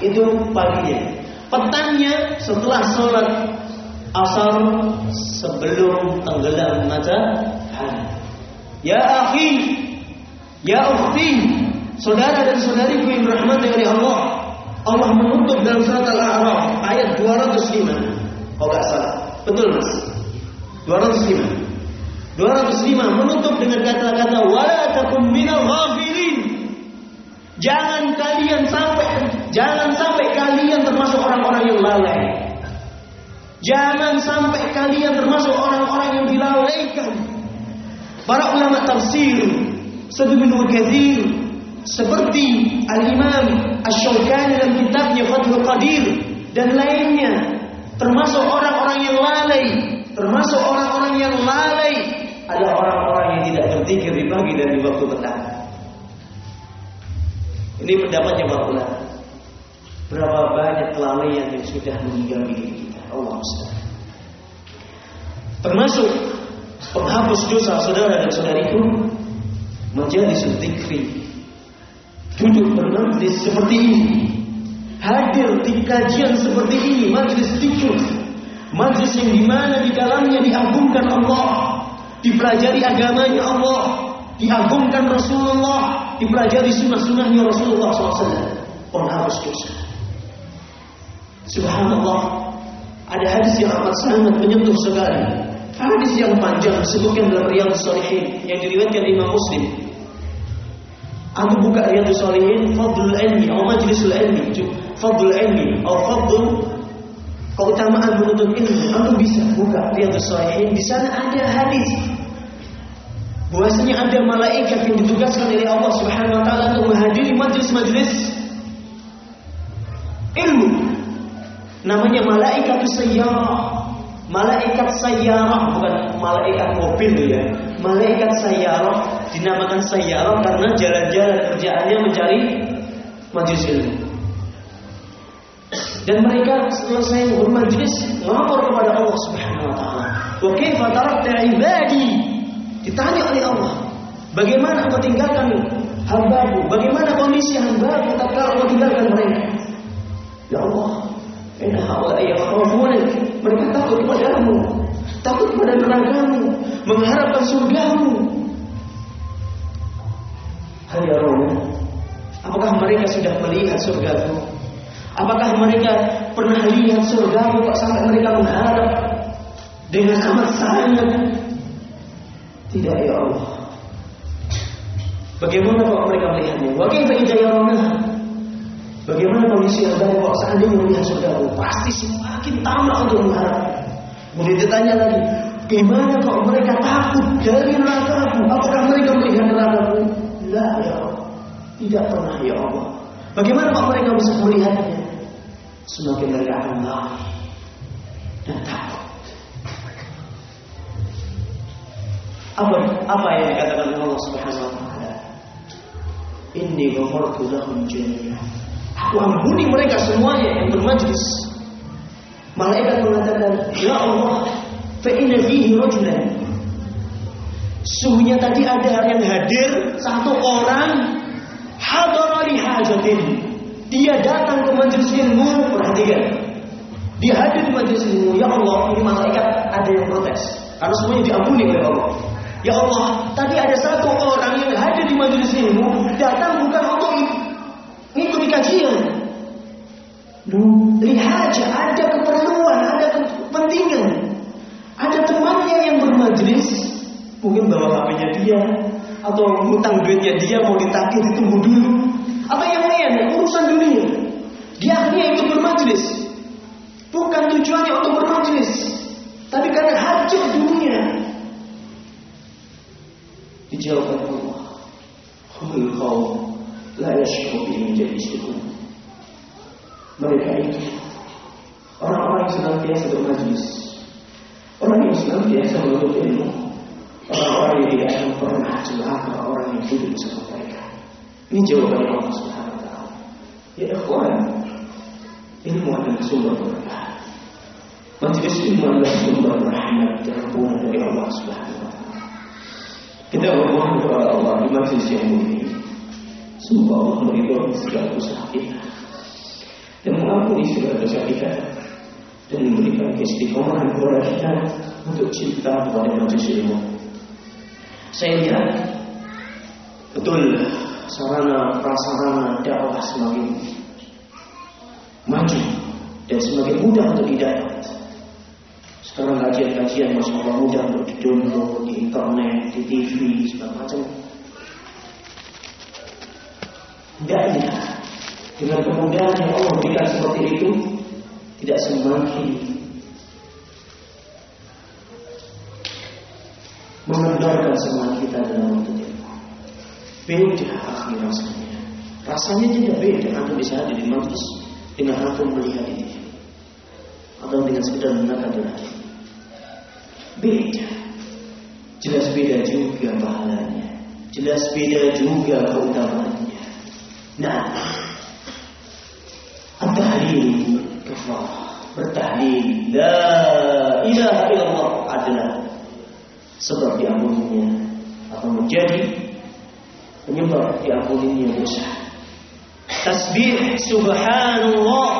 Itu paginya. Petangnya setelah sholat asar sebelum tenggelam matahari. Ya akhi, ya ukhti, saudara dan saudariku yang dirahmati oleh Allah. Allah menutup dalam surat Al-A'raf ayat 205. Kalau nggak salah. Betul Mas? 205. 205 menutup dengan kata-kata wala takum minal ghafilin. Jangan kalian sampai jangan sampai kalian termasuk orang-orang yang lalai. Jangan sampai kalian termasuk orang-orang yang dilalaikan. Para ulama tafsir, bin Kathir, seperti Al-Imam Ash-Shawkani dalam kitabnya Fathul Qadir dan lainnya, termasuk orang-orang yang lalai, termasuk orang-orang yang lalai adalah orang-orang yang tidak berzikir di pagi dan di waktu petang. Ini pendapatnya para ulama. Berapa banyak kelalaian yang sudah meninggal kita. Allah Termasuk penghapus dosa saudara dan saudariku menjadi sedikri. Duduk bermajlis seperti ini. Hadir di kajian seperti ini, majlis zikir. Majlis yang di mana di dalamnya diagungkan Allah, dipelajari agamanya Allah, diagungkan Rasulullah, dipelajari sunnah-sunnahnya Rasulullah SAW. Penghapus dosa. Subhanallah, ada hadis yang amat sangat menyentuh sekali. Hadis yang panjang disebutkan dalam Riyadhus Shalihin yang diriwayatkan Imam Muslim. Aku buka Riyadhus Shalihin fadlul ilmi atau majlisul ilmi, fadlul ilmi atau fadlul keutamaan menuntut ilmu. Aku bisa buka Riyadhus Shalihin, di sana ada hadis bahwasanya ada malaikat yang ditugaskan oleh Allah Subhanahu wa taala untuk menghadiri majlis-majlis ilmu namanya malaikat sayyarah. Malaikat sayyarah bukan malaikat mobil ya. Malaikat sayyarah dinamakan sayyarah karena jalan-jalan kerjaannya mencari majlis ilmu. Dan mereka selesai bermajlis melapor kepada Allah Subhanahu wa taala. Wa kaifa tarakta? Ditanya oleh Allah, bagaimana engkau tinggalkan hambaku? Bagaimana kondisi hambaku tatkala engkau tinggalkan mereka? Ya Allah, Inna haula yakhafunak. Mereka takut kepadamu, takut pada nerakamu, mengharapkan surgamu. Hai apakah mereka sudah melihat surgamu? Apakah mereka pernah lihat surgamu kok sampai mereka mengharap dengan amat sangat? Tidak ya Allah. Bagaimana kok mereka melihatnya? Wa kaifa idza yarawnaha? Bagaimana kondisi hamba kalau seandainya melihat surga Pasti semakin tamak untuk mengharap. Kemudian ditanya lagi, Gimana kalau mereka takut dari neraka Apakah mereka melihat neraka-Mu? La ya Allah. Tidak pernah ya Allah. Bagaimana kalau mereka bisa melihatnya? Semakin mereka akan lari dan takut. Apa apa yang dikatakan Allah Subhanahu wa taala? Inni ghafartu lahum jami'an. Ampuni mereka semuanya yang bermajlis. Malaikat mengatakan, "Ya Allah, fa inna fihi rajulan." Sungguhnya tadi ada yang hadir satu orang hadara li hajatin. Dia datang ke majelis ilmu, perhatikan. Dia hadir di majelis ilmu, ya Allah, ini malaikat ada yang protes. Karena semuanya diampuni oleh Allah. Ya Allah, tadi ada satu orang yang hadir di majelis ilmu datang bukan kajian. Lihat ada keperluan, ada kepentingan. Ada temannya yang bermajelis, mungkin bawa HP-nya dia, atau ngutang duitnya dia mau ditagih ditunggu dulu, atau yang lain urusan dunia. Dia akhirnya ikut bermajelis, bukan tujuannya untuk bermajelis, tapi karena hajat dunia, Dijawab oleh Allah. Humul qaum la yashku bi majalisuhum. Mereka itu orang-orang yang senantiasa bermajlis. Orang yang senantiasa menuntut ilmu. Orang-orang yang tidak akan pernah celaka orang yang duduk bersama mereka. Ini jawaban Allah Subhanahu wa taala. Ya ikhwan, ilmu adalah sumber berkah. Majlis ilmu adalah sumber rahmat dan ampunan dari Allah Subhanahu wa taala. Kita bermohon kepada Allah di majlis yang mulia. Semoga Allah meridhoi segala usaha kita dan mengampuni segala dosa kita dan memberikan keistiqomahan kepada kita untuk cinta kepada majlis ilmu. Saya lihat betul sarana prasarana dakwah semakin maju dan semakin mudah untuk didapat. Sekarang kajian-kajian Masya Allah mudah untuk di-download di internet, di TV, segala macam. Hendaknya dengan kemudahan yang Allah berikan seperti itu tidak semakin mengendorkan semangat kita dalam menuntut ilmu. Beda akhir rasanya. Rasanya tidak beda. Antum bisa hadir di majlis dengan antum melihat TV atau dengan sekedar mendengarkan radio. Beda. Jelas beda juga pahalanya. Jelas beda juga keutamaannya. Nah, At-tahlil kafar. Bertahlil La ilaha illallah adalah Sebab diampuninya Atau menjadi Penyebab diampuninya dosa. Tasbih subhanallah.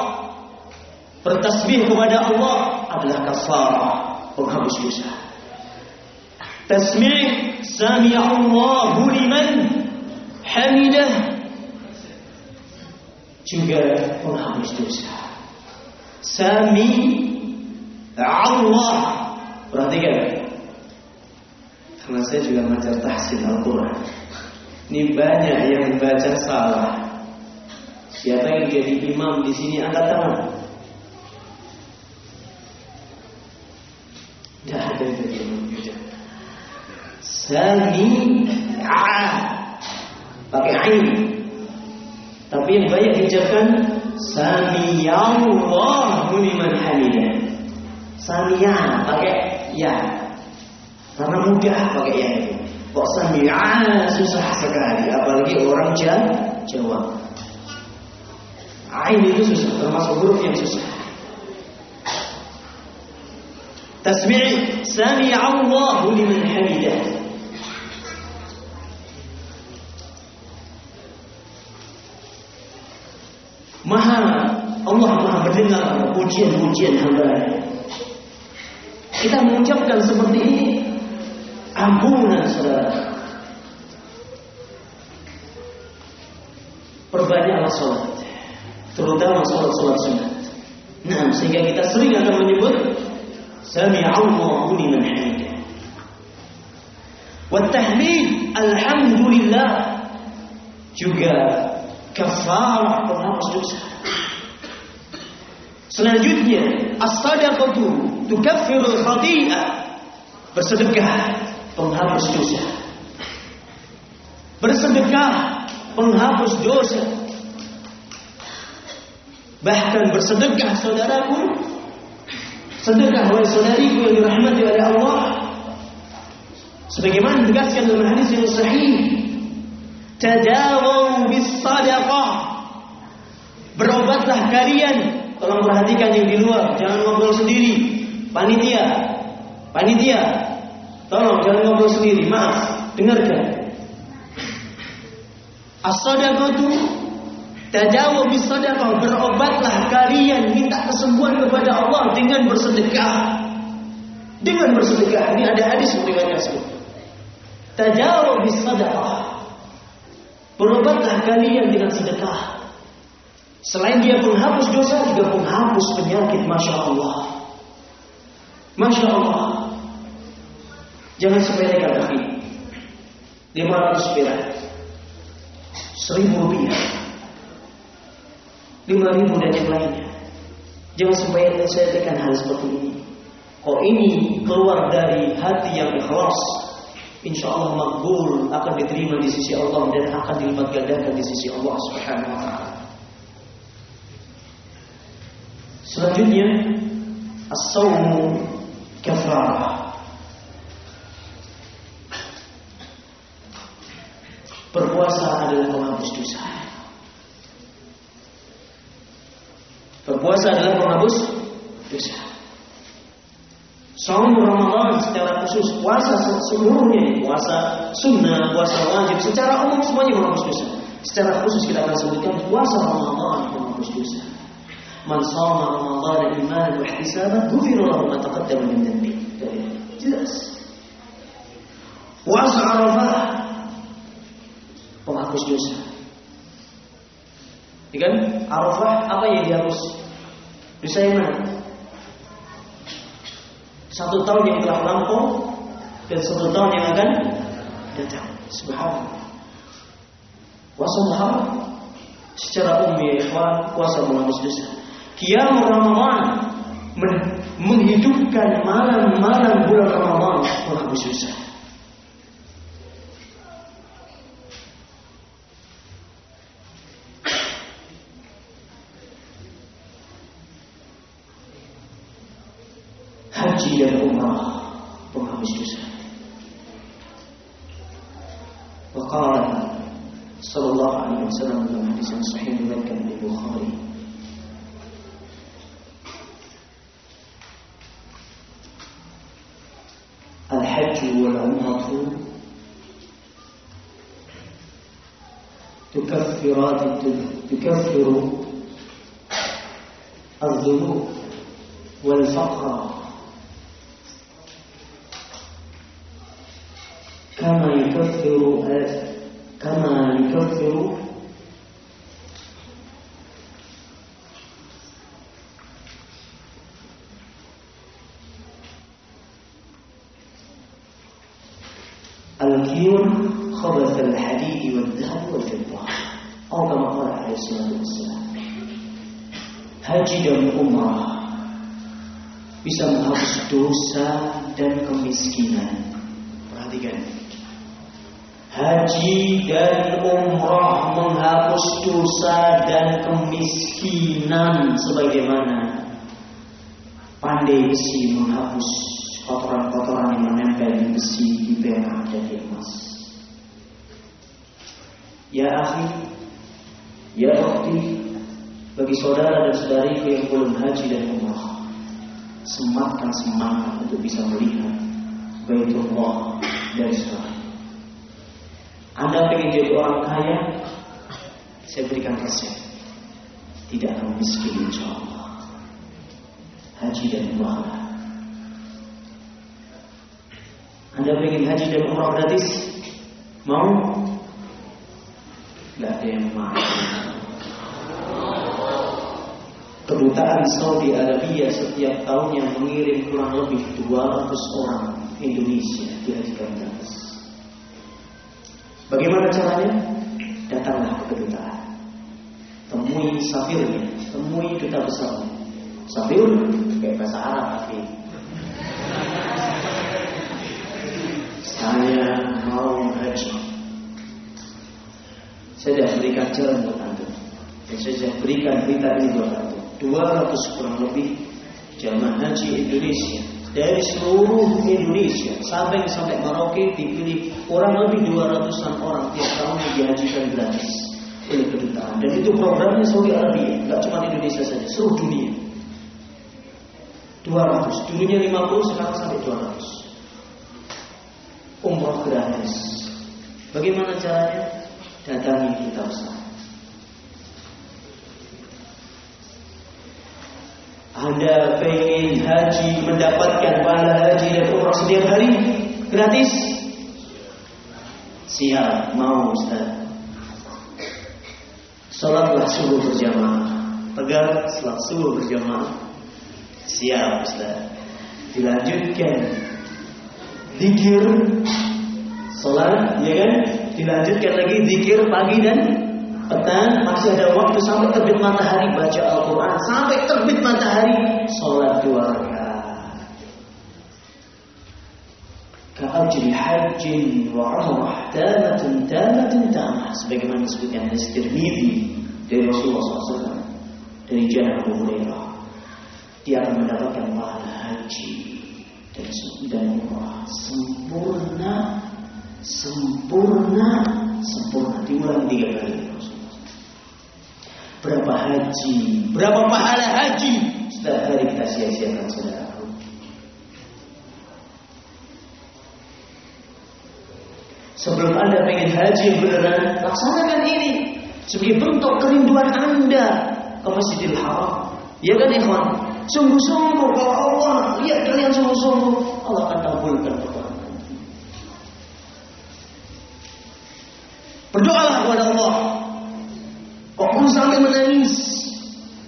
Bertasbih kepada Allah Adalah kafarah Penghapus dosa. Tasmih Sami'allahu liman Hamidah juga penghapus dosa. Sami Allah. Perhatikan. Karena saya juga ngajar tahsin Al-Quran. Ini banyak yang membaca salah. Siapa yang jadi imam di sini angkat tangan? Tidak ada yang jadi imam juga. Sami pakai ain tapi yang banyak diucapkan Samiyallahu liman hamidah. Samiya pakai ya. Karena mudah pakai ya itu. Kok samiya susah sekali apalagi orang Jawa. Ain itu susah termasuk huruf yang susah. Tasmi' sami'a Allahu liman hamidah. Maha Allah Maha mendengar pujian-pujian hamba. Kita mengucapkan seperti ini ampunan saudara. Perbanyaklah sholat, terutama sholat-sholat sunat. Nah, sehingga kita sering akan menyebut Sami'allahu liman hamidah. Wa tahlil alhamdulillah juga kafarah penghapus dosa. Selanjutnya, as-sadaqatu tukaffiru khati'ah. Bersedekah penghapus dosa. Bersedekah penghapus dosa. Bahkan bersedekah saudaraku. Sedekah oleh saudariku yang dirahmati oleh Allah. Sebagaimana ditegaskan dalam hadis yang sahih. Tadawu bis sadaqah. Berobatlah kalian. Tolong perhatikan yang di luar. Jangan ngobrol sendiri. Panitia. Panitia. Tolong jangan ngobrol sendiri. Maaf. Dengarkan. As-sadaqatu Tajawu bisadaqah berobatlah kalian minta kesembuhan kepada Allah dengan bersedekah. Dengan bersedekah. Ini ada hadis mendengarnya sebut. Tajawu bisadaqah. Berobatlah kalian dengan sedekah. Selain dia penghapus dosa juga penghapus penyakit, masya Allah. Masya Allah. Jangan sepelekan lagi. 500 perak. 1000 rupiah lima ribu dan yang lainnya. Jangan sampai saya tekan hal seperti ini. Kalau ini keluar dari hati yang ikhlas, insya Allah makbul akan diterima di sisi Allah dan akan dilipat gandakan di sisi Allah Subhanahu Wa Taala. Selanjutnya, as-sawmu kafarah. Berpuasa adalah penghapus dosa. Berpuasa adalah penghapus dosa. Saum Ramadan secara khusus, puasa seluruhnya, puasa sunnah, puasa wajib, secara umum semuanya menghapus dosa. Secara khusus kita akan sebutkan puasa Ramadan menghapus dosa. Man shoma Ramadan iman wa ihtisaban, ghufira lahu ma taqaddama min dhanbi. Jelas. Puasa Arafah penghapus dosa. Ya kan? Arafah apa yang diharus? Bisa yang mana? Satu tahun yang telah melampau dan satu tahun yang akan datang. Subhanallah. Puasa Muhammad secara umum ya puasa menghapus dosa. Qiyam Ramadan menghidupkan malam-malam bulan Ramadan menghapus dosa. تكفرات تكفر الذنوب والفقر. كما يكفر كما يكفر haji dan umrah bisa menghapus dosa dan kemiskinan. Perhatikan. Haji dan umrah menghapus dosa dan kemiskinan sebagaimana pandai besi menghapus kotoran-kotoran yang menempel di besi, di perak dan di emas. Ya akhi, ya ukhti, bagi saudara dan saudariku yang belum haji dan umrah, sematkan semangat untuk bisa melihat Baitullah dari sekarang. Anda ingin jadi orang kaya, saya berikan resep. Tidak akan miskin insya Allah. Haji dan umrah. Anda ingin haji dan umrah gratis? Mau? Tidak ada yang mau kedutaan Saudi Arabia setiap tahunnya mengirim kurang lebih 200 orang Indonesia dihajikan ke. Bagaimana caranya? Datanglah ke kedutaan. Temui safirnya, temui duta besar, Safir kayak bahasa Arab tapi saya mau haji. Saya sudah berikan jalan buat antum. Dan saya sudah berikan berita ini buat antum. 200 kurang lebih jamaah haji Indonesia. Dari seluruh Indonesia sampai sampai Merauke dipilih kurang lebih 200an orang tiap tahun dihajikan gratis oleh kedutaan. Dan itu programnya Saudi Arabia nggak cuma Indonesia saja seluruh dunia. 200 dulunya 50 sekarang sampai 200 umroh gratis. Bagaimana caranya? Datangi kita usaha Anda pengen haji mendapatkan pahala haji dan umrah setiap hari gratis? Siap, mau Ustaz. Salatlah subuh berjamaah. Pegang salat subuh berjamaah. Siap Ustaz. Dilanjutkan zikir salat, ya kan? Dilanjutkan lagi zikir pagi dan petang masih ada waktu sampai terbit matahari baca Al-Quran. Sampai terbit matahari sholat dua rakaat. Ka'ajri hajjin wa umrah tamatun tamatun tamah sebagaimana disebutkan hadis Tirmidzi dari Rasulullah SAW dari Jannah Abu Hurairah. Dia akan mendapatkan pahala haji dan dan umrah. Sempurna sempurna sempurna. Diulang tiga kali berapa haji, berapa pahala haji setiap hari kita sia-siakan saudara. Sebelum Anda pengen haji yang beneran, laksanakan ini sebagai bentuk kerinduan Anda ke Masjidil Haram. Ya kan ikhwan? Sungguh-sungguh kalau Allah lihat kalian sungguh-sungguh, Allah akan kabulkan doa. Berdoalah kepada Allah Pun sampai menangis.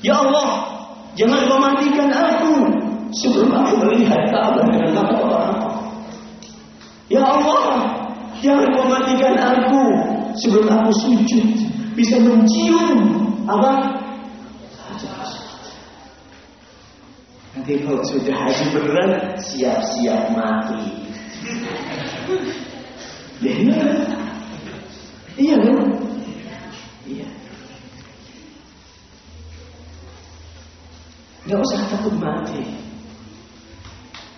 Ya Allah, jangan kau matikan aku sebelum aku melihat Ka'bah dengan mata orang. Ya Allah, jangan kau matikan aku sebelum aku sujud bisa mencium apa? Nanti kalau sudah haji beneran siap-siap mati. Ya, iya, iya kan? Iya. Gak usah takut mati.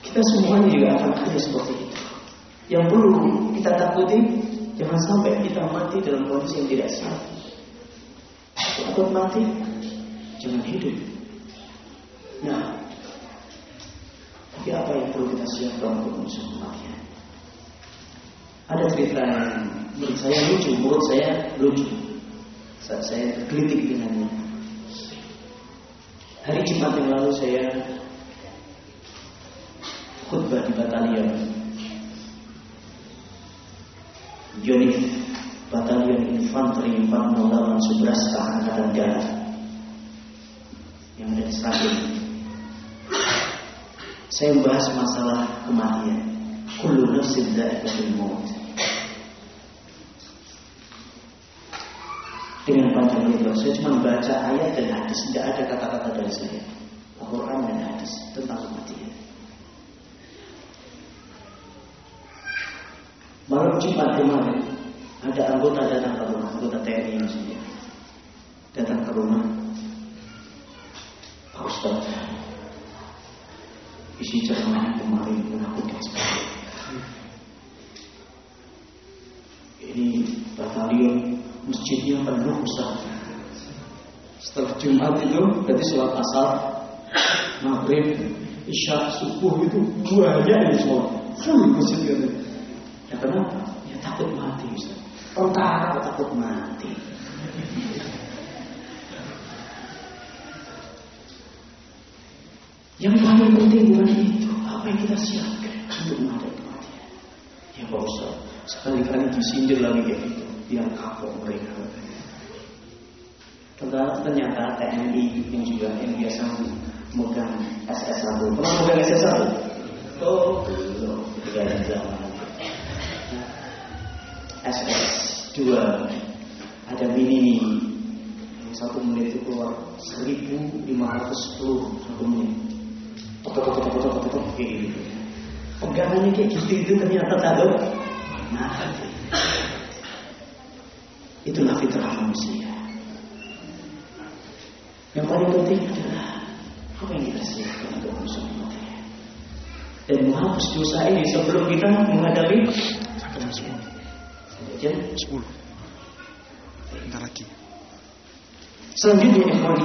Kita semuanya juga akan ada seperti itu. Yang perlu kita takuti, jangan sampai kita mati dalam kondisi yang tidak siap. Takut mati, jangan hidup. Nah, tapi apa yang perlu kita siapkan untuk musuh kematian? Ada cerita yang menurut saya lucu, menurut saya lucu. Saat saya tergelitik dengannya. Hari Jumat yang lalu saya khutbah di batalion unit batalion infanteri 408 Subraska Angkatan Darat yang ada di. Saya membahas masalah kematian. Kullu nafsin dha'iqatul maut. dengan panjang lebar. Saya cuma baca ayat dan hadis, tidak ada kata-kata dari saya. Al-Quran dan hadis tentang kematian. Malam Jumat kemarin ada anggota datang ke rumah, anggota TNI misalnya, datang ke rumah. Pak Ustaz, isi ceramah kemarin menakutkan sekali. Ini batalion masjidnya penuh Ustaz. Setelah Jumat itu berarti sholat asar, maghrib, isya, subuh itu dua yang sholat. Full masjid itu. Ya kenapa? Ya takut mati Ustaz. Tentara takut mati. Yang paling penting bukan itu. Apa yang kita siapkan untuk menghadapi kematian. Ya Pak Ustaz, sekali-kali disindir lagi kayak gitu yang kapok mereka. Ternyata TNI yang juga yang biasa memegang SS1. Pernah memegang SS1? Oh, belum. Ketika zaman SS2 ada mini yang satu menit itu keluar 1510 satu menit. Tok tok tok tok tok kayak gitu. Pegangannya kayak gitu itu ternyata takut mati. Itulah fitrah manusia. Yang paling penting adalah apa yang kita siapkan untuk materi. Dan menghapus dosa ini sebelum kita menghadapi 10. jam 10. Bentar lagi. Selanjutnya ikhwan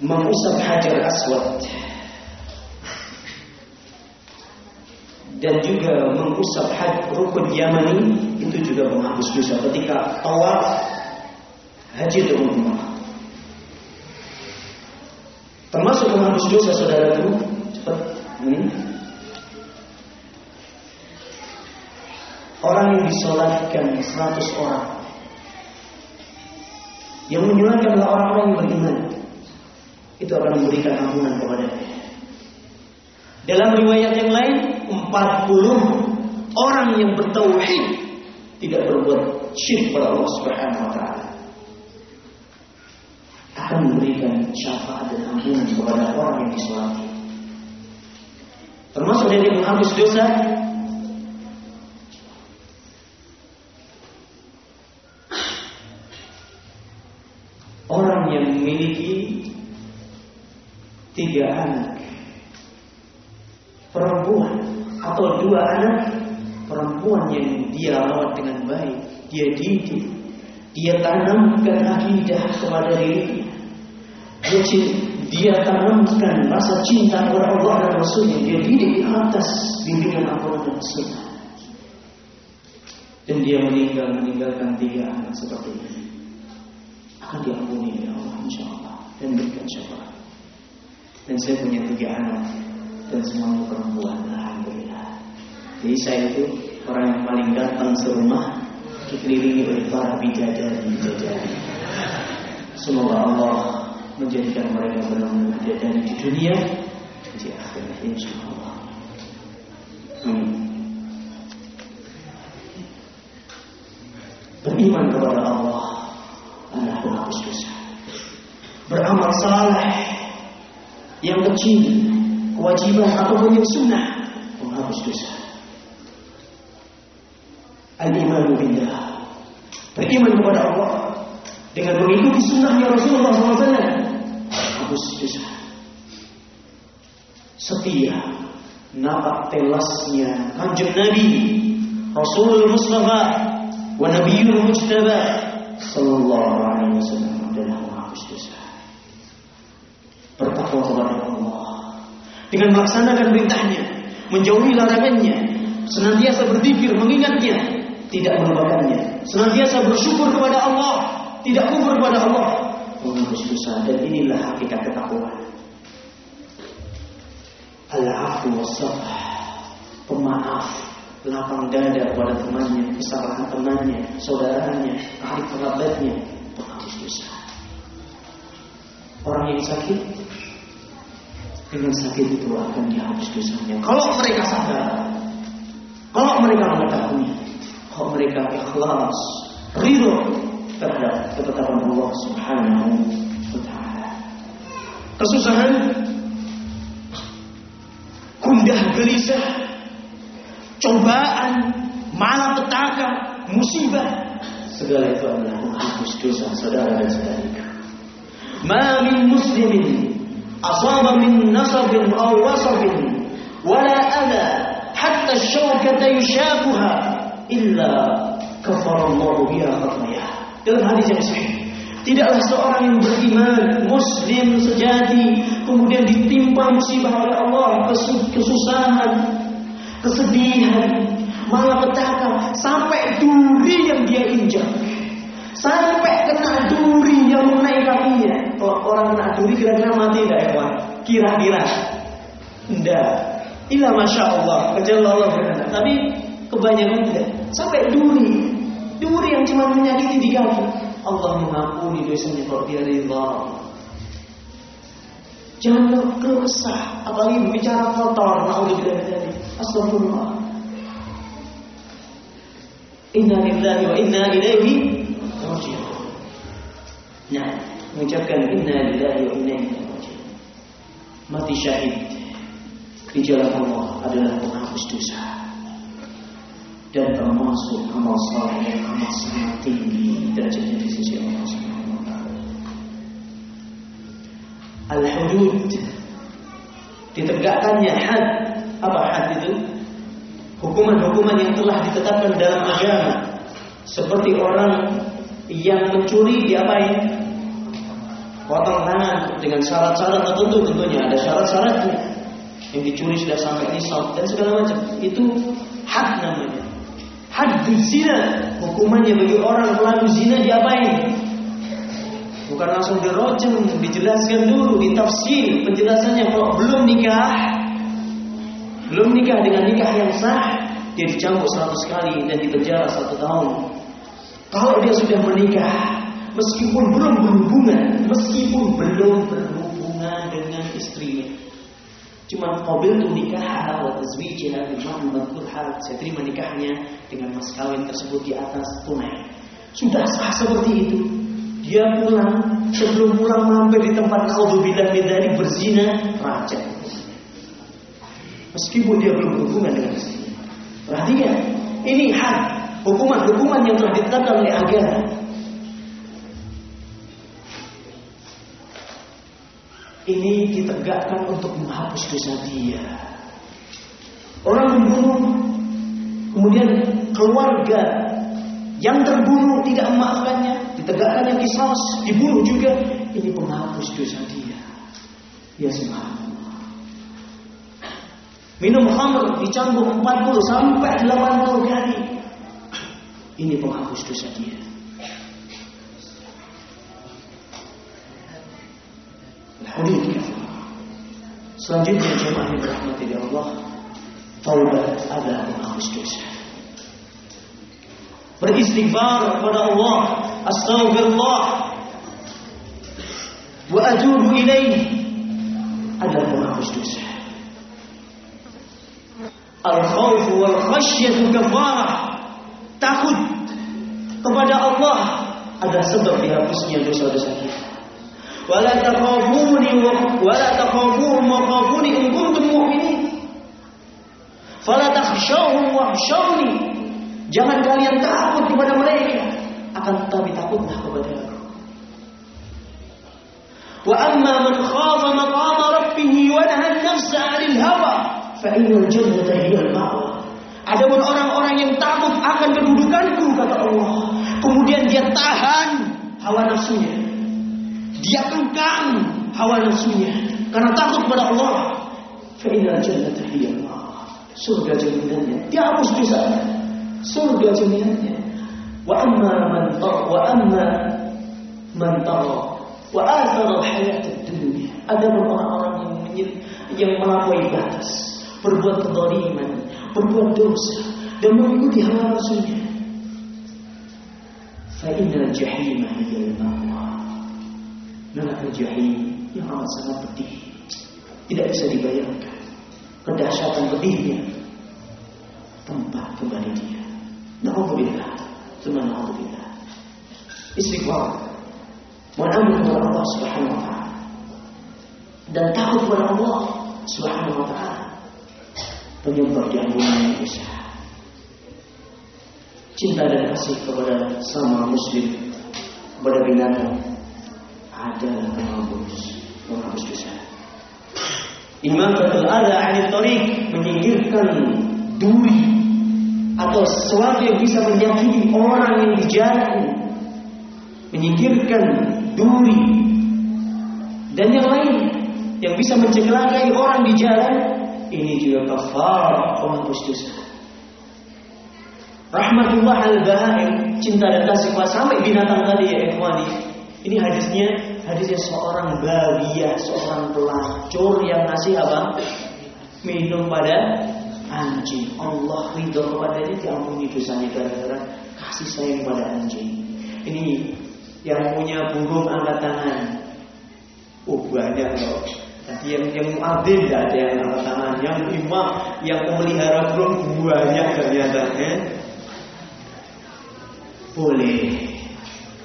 mengusap hajar aswad dan juga mengusap had rukun yamani itu juga menghapus dosa. Ketika tawaf haji dan umrah. Termasuk menghapus dosa saudaraku cepat ini. Orang yang disolatkan 100 orang. Yang menyolatkan adalah orang-orang yang beriman. Itu akan memberikan ampunan kepadanya dalam riwayat yang lain 40 orang yang bertauhid tidak berbuat syirik pada Allah Subhanahu wa taala akan memberikan syafaat dan ampunan kepada orang yang disolati. Termasuk dari menghapus dosa orang yang memiliki tiga anak perempuan atau dua anak perempuan yang dia rawat dengan baik, dia didik, dia tanamkan akidah kepada dirinya. Dia, dia tanamkan rasa cinta kepada Allah dan Rasulnya. Dia didik di atas bimbingan Allah dan Rasulnya. Dan dia meninggal meninggalkan tiga anak seperti ini. Akan diampuni oleh Allah insya Allah dan berikan syafaat. Dan saya punya tiga anak dan semuanya perempuan. Alhamdulillah. Jadi saya itu orang yang paling datang serumah dikelilingi oleh para bidadari-bidadari. Semoga Allah menjadikan mereka benar-benar bidadari di dunia dan di akhirat insya Allah. Beriman kepada Allah adalah penghapus dosa. Beramal saleh yang kecil, kewajiban ataupun yang sunnah penghapus dosa. Al-imanu billah. Beriman kepada Allah dengan mengikuti sunnahnya Rasulullah SAW. Hapus dosa. Setia napak telasnya kanjeng Nabi Rasulul Mustafa wa Nabiyul Mujtaba sallallahu alaihi wasallam adalah menghapus dosa. Bertakwa kepada Allah dengan melaksanakan perintahnya, menjauhi larangannya, senantiasa berzikir mengingatnya, tidak melupakannya. Senantiasa bersyukur kepada Allah, tidak kufur kepada Allah. Menghapus dosa dan inilah hakikat ketakwaan. Al-afu. Pemaaf, lapang dada kepada temannya, kesalahan temannya, saudaranya, ahli kerabatnya, penghapus dosa. Orang yang sakit dengan sakit itu akan dihapus dosanya. Kalau mereka sadar, kalau mereka mengetahui, mereka ikhlas, ridho terhadap ketetapan Allah Subhanahu wa taala. Kesusahan, gundah gelisah, cobaan, malapetaka, musibah, segala itu adalah menghapus dosa saudara dan saudariku. Ma min muslimin asaba min nasabin aw wasabin wala adha hatta syawkata yushakuha illa kafarallahu biha khatayah. Dalam hadis yang sahih. Tidaklah seorang yang beriman, muslim sejati, kemudian ditimpa musibah oleh Allah, kesusahan, kesedihan, malapetaka, sampai duri yang dia injak. Sampai kena duri yang menaik kakinya. Kalau orang kena duri kira-kira mati tidak ya? Kira-kira. Tidak. Ila Masya Allah. Kecuali Allah. Tapi kebanyakan tidak. Sampai duri. Duri yang cuma menyakiti di kaki. Allah mengampuni dosanya kalau dia ridha. Jangan kesah, apalagi berbicara kotor. Naudzubillah dari Astagfirullah. Inna lillahi wa inna ilaihi raji'un. Nah, mengucapkan inna lillahi wa inna ilaihi raji'un. Mati syahid di jalan Allah adalah menghapus dosa. Dan termasuk amal saleh yang amat sangat tinggi derajatnya di sisi Allah Subhanahu wa taala. Al-hudud ditegakkannya had apa had itu? Hukuman-hukuman yang telah ditetapkan dalam agama seperti orang yang mencuri diapain? Potong tangan dengan syarat-syarat tertentu tentunya ada syarat-syaratnya. Yang dicuri sudah sampai nisab dan segala macam. Itu had namanya. Had zina hukumannya bagi orang pelaku zina diapain? Bukan langsung dirojam, dijelaskan dulu, ditafsir penjelasannya kalau belum nikah, belum nikah dengan nikah yang sah, dia dicambuk seratus kali dan dipenjara satu tahun. Kalau dia sudah menikah, meskipun belum berhubungan, meskipun belum berhubungan dengan istrinya, cuma mobil tuh nikah wa tazwijiha bil madkur hal saya terima nikahnya dengan mas kawin tersebut di atas tunai. Sudah sah seperti itu. Dia pulang, sebelum pulang mampir di tempat naudzubillah min dzalik berzina, raja. Meskipun dia belum berhubungan dengan istrinya. Perhatikan, ini hak hukuman-hukuman yang telah ditetapkan oleh agama. Ini ditegakkan untuk menghapus dosa dia. Orang membunuh, kemudian keluarga yang terbunuh tidak memaafkannya, ditegakkan yang kisos, dibunuh juga. Ini penghapus dosa dia. Ya subhanallah. Minum khamr dicambuk 40 sampai 80 kali. Ini penghapus dosa dia. Alhamdulillah. Selanjutnya jemaah yang dirahmati Allah, taubat adalah penghapus dosa. Beristighfar kepada Allah, astaghfirullah wa atubu ilaih adalah penghapus dosa. Al-khawf wal khasyatu kafarah. Takut kepada Allah adalah sebab dihapusnya dosa-dosa kita. Takhafuni wala takhafuhum wa khafuni in kuntum mu'minin. Fala takhshawhum wakhshawni. Jangan kalian takut kepada mereka, akan tetapi takutlah kepada aku. Wa amma man khafa maqama rabbih wa nahaa an-nafsa 'anil hawa Fa'inul jannata hiyal ma'wa. Adapun orang-orang yang takut akan kedudukanku kata Allah, kemudian dia tahan hawa nafsunya. Dia kengkang hawa nafsunya karena takut pada Allah. Fa'inul jannata hiyal ma'wa. Surga jaminannya. Dia hapus dosa. Surga jaminannya. Wa amma man wa amma man wa athara al-hayat ad-dunya. Adapun orang-orang yang yang melampaui batas berbuat kezaliman, berbuat dosa dan mengikuti hawa nafsunya. Fa'inal jahim hiyal ma'wa. Neraka jahim yang amat sangat pedih. Tidak bisa dibayangkan. Kedahsyatan pedihnya. Tempat kembali dia. Na'udzubillah. Cuma na'udzubillah. Istighfar. Ampun kepada Allah Subhanahu wa taala. Dan takut kepada Allah Subhanahu wa taala penyebab diampunnya dosa. Cinta dan kasih kepada sama muslim, kepada binatang adalah penghapus, penghapus dosa. Imam Fatul Ada Anil Torik menyingkirkan duri atau sesuatu yang bisa menyakiti orang yang di jalan, menyingkirkan duri dan yang lain yang bisa mencelakai orang di jalan ini juga kafar penghapus dosa. Rahmatullah al-Bahaim, cinta dan kasih sampai binatang tadi ya ikhwani. Ini hadisnya, hadisnya seorang bawiah, seorang pelacur yang ngasih apa? Minum pada anjing. Allah ridho kepadanya diampuni dosanya gara-gara kasih sayang pada anjing. Ini yang punya burung angkat tangan. Oh banyak loh. Tadi yang yang muadzin tidak ada yang angkat tangan, yang imam, yang memelihara burung banyak ternyata. Eh? Boleh.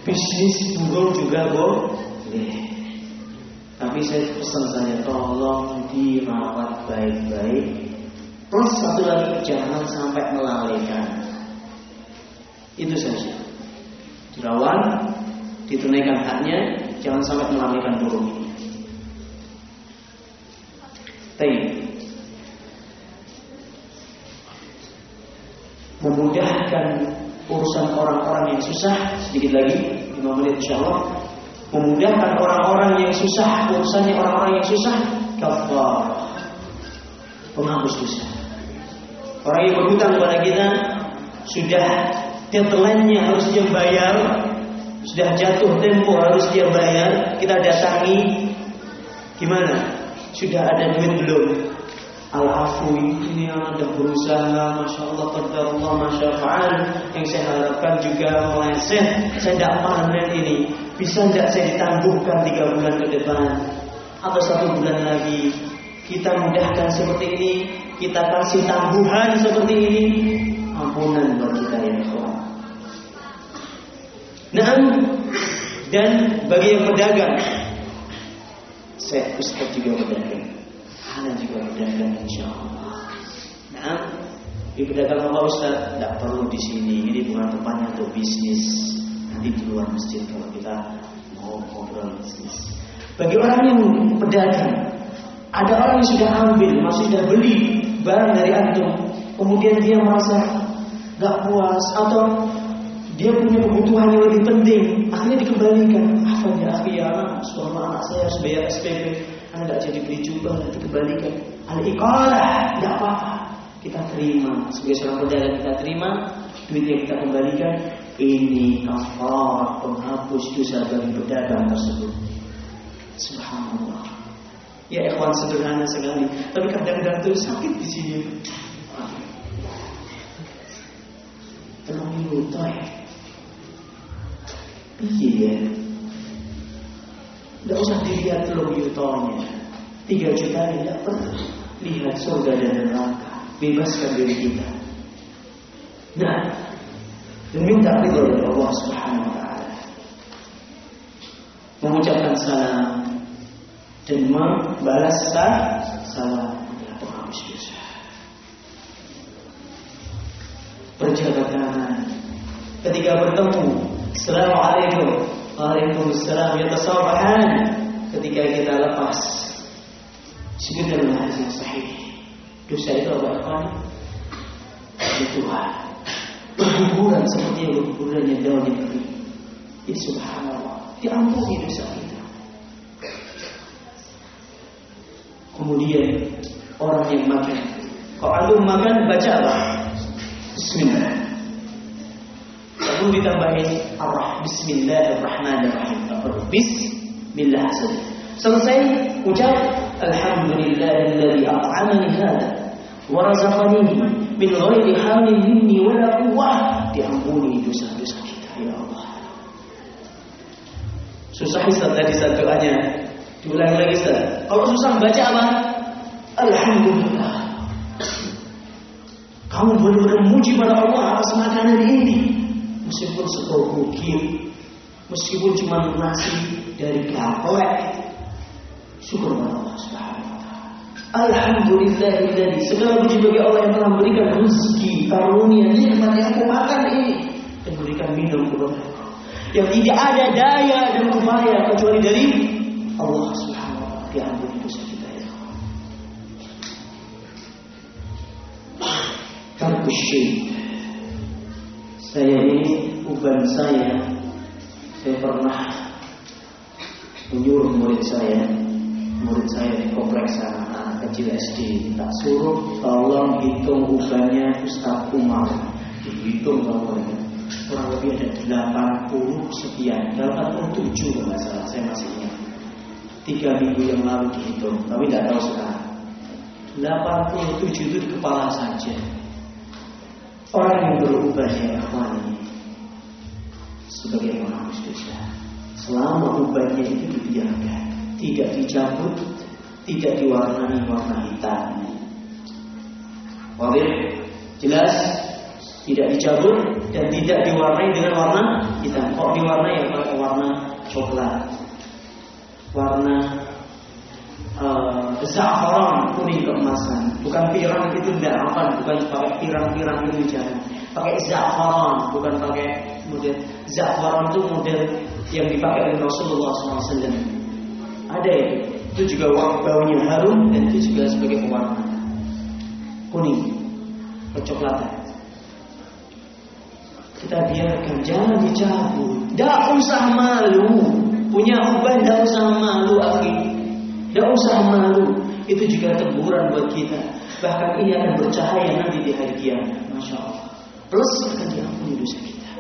Bisnis burung juga boleh. Tapi saya pesan saja tolong dirawat baik-baik. Plus satu lagi jangan sampai melalaikan. Itu saja. Dilawan, ditunaikan haknya, jangan sampai melalaikan burung ini. Tapi memudahkan urusan orang-orang yang susah sedikit lagi 5 menit insya Allah. Memudahkan orang-orang yang susah urusannya orang-orang yang susah. Kafar. Penghapus dosa. Orang yang berhutang kepada kita sudah deadline-nya harus dia bayar. Sudah jatuh tempo harus dia bayar. Kita datangi. Gimana? Sudah ada duit belum Al-Afu ini ada berusaha Masya Allah, Allah Masya Allah Yang saya harapkan juga meleset Saya tidak panen ini. Bisa tidak saya ditangguhkan tiga bulan ke depan? Atau satu bulan lagi? Kita mudahkan seperti ini Kita kasih tangguhan seperti ini. Ampunan buat kita ya kawan Nah Dan bagi yang pedagang Saya Ustaz juga pedagang Anda juga berdagang insya Allah. Nah, di pedagang apa Ustaz? Tidak perlu di sini. Ini bukan tempatnya untuk bisnis. Nanti di luar masjid kalau kita mau ngobrol bisnis. Bagi orang yang pedagang, ada orang yang sudah ambil, masih sudah beli barang dari antum, kemudian dia merasa nggak puas atau dia punya kebutuhan yang lebih penting, akhirnya dikembalikan. Apa ya akhirnya suami anak saya harus bayar SPP, anda tidak jadi beli jubah nanti kembalikan. Al-iqalah tidak apa-apa. Kita terima sebagai seorang pedagang kita terima duitnya kita kembalikan. Ini kafar penghapus dosa bagi pedagang tersebut. Subhanallah. Ya ikhwan sederhana sekali, tapi kadang-kadang itu sakit di sini. Tolong dilutai. Iya. Tidak usah dilihat lebih yutonya. Tiga juta tidak perlu. Lihat surga dan neraka. Bebaskan diri kita. Nah, dan minta ridho dari Allah Subhanahu wa taala. Mengucapkan salam dan membalas salam adalah penghapus dosa. Berjaga tangan ketika bertemu. Assalamualaikum. Waalaikumsalam. Yatasabahan ketika kita lepas. Sebutkan hadis yang sahih. Dosa itu apa ikhwan? Tuhan. Berguguran seperti yang bergugurannya daun yang kering. Ya subhanallah. Diampuni dosa kita. Kemudian orang yang makan. Kalau makan baca apa? Bismillah. Lalu ditambahin arrah Bismillahirrahmanirrahim. Tak perlu Bismillah saja. Selesai ucap Alhamdulillahilladzi at'amani hada wa razaqanihi min ghairi hawlin minni wala quwwah. Diampuni dosa-dosa kita ya Allah. Susah Ustaz tadi satu doanya. Diulang lagi Ustaz. Kalau susah baca apa? Alhamdulillah. Kamu benar-benar muji pada Allah atas makanan ini. Meskipun sebuah bukit, meskipun cuma nasi dari gaplek, syukur Allah Subhanahu wa taala. Segala puji bagi Allah yang telah memberikan rezeki, karunia, nikmat yang aku makan ini dan berikan minum kepada. Yang tidak ada daya dan upaya kecuali dari Allah Subhanahu wa taala. Diampuni ya saya ini uban saya saya pernah menyuruh murid saya. Murid saya di kompleks sana anak kecil SD tak suruh tolong hitung ubannya Ustaz Umar. Dihitung tolong kurang lebih ada 80 sekian. 87 kalau salah saya masih ingat. Tiga minggu yang lalu dihitung tapi tidak tahu sekarang. 87 itu kepala saja. Orang yang berubah ya ikhwani sebagai penghapus dosa. Selama ubahnya itu dibiarkan, tidak dicabut, tidak diwarnai warna hitam. Oke, jelas tidak dicabut dan tidak diwarnai dengan warna hitam. Kok diwarnai ya warna coklat, warna uh, za'faran kuning keemasan, bukan pirang itu tidak apa, bukan pakai pirang-pirang itu jangan. Pakai za'faran, bukan pakai model za'faran itu model yang dipakai oleh Rasulullah SAW. Ada ya, itu juga baunya harum dan itu juga sebagai pewarna kuning, kecoklatan. Kita biarkan, jangan dicabut. Tidak usah malu. Punya uban, tidak usah malu, akhi. Tidak usah malu. Itu juga teguran buat kita. Bahkan ini akan bercahaya nanti di hari kiamat. Masya Allah. Plus akan diampuni dosa kita.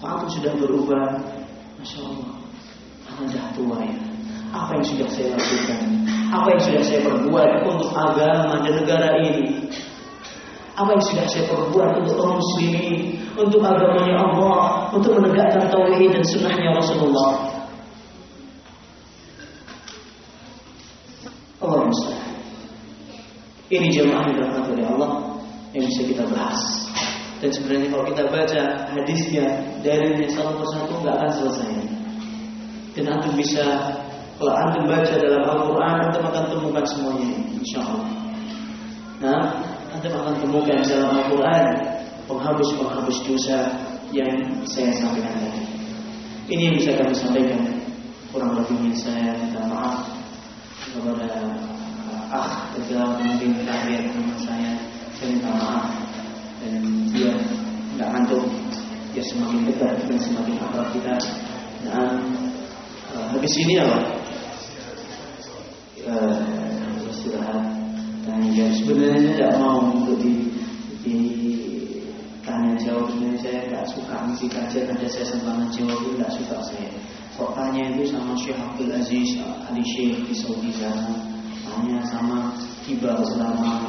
Kalau sudah berubah, Masya Allah. Anda tua ya. Apa yang sudah saya lakukan? Apa yang sudah saya perbuat untuk agama dan negara ini? Apa yang sudah saya perbuat untuk kaum muslimin, untuk agamanya Allah, untuk menegakkan tauhid dan sunnahnya Rasulullah? Allah mustahil. Ini jemaah yang dirahmati oleh Allah yang bisa kita bahas. Dan sebenarnya kalau kita baca hadisnya dari satu persatu nggak akan selesai. Dan antum bisa kalau antum baca dalam Al-Quran antum akan temukan semuanya, insya Allah. Nah, antum akan temukan dalam Al-Quran penghapus-penghapus dosa yang saya sampaikan tadi. Ini yang bisa kami sampaikan. Kurang lebihnya saya minta maaf kepada ah tegal mungkin terakhir teman saya saya minta maaf dan dia nggak ngantuk. Dia semakin dekat dan semakin akrab kita dan uh, habis ini apa? Uh, istirahat. Dan ya sebenarnya tidak mau untuk di, di tanya jawab. Sebenarnya saya nggak suka ngisi kajian ada saya sembarangan jawab itu nggak suka saya. Kok tanya itu sama Syekh Abdul Aziz Ali Syekh di Saudi sana tanya sama Kibar Ulama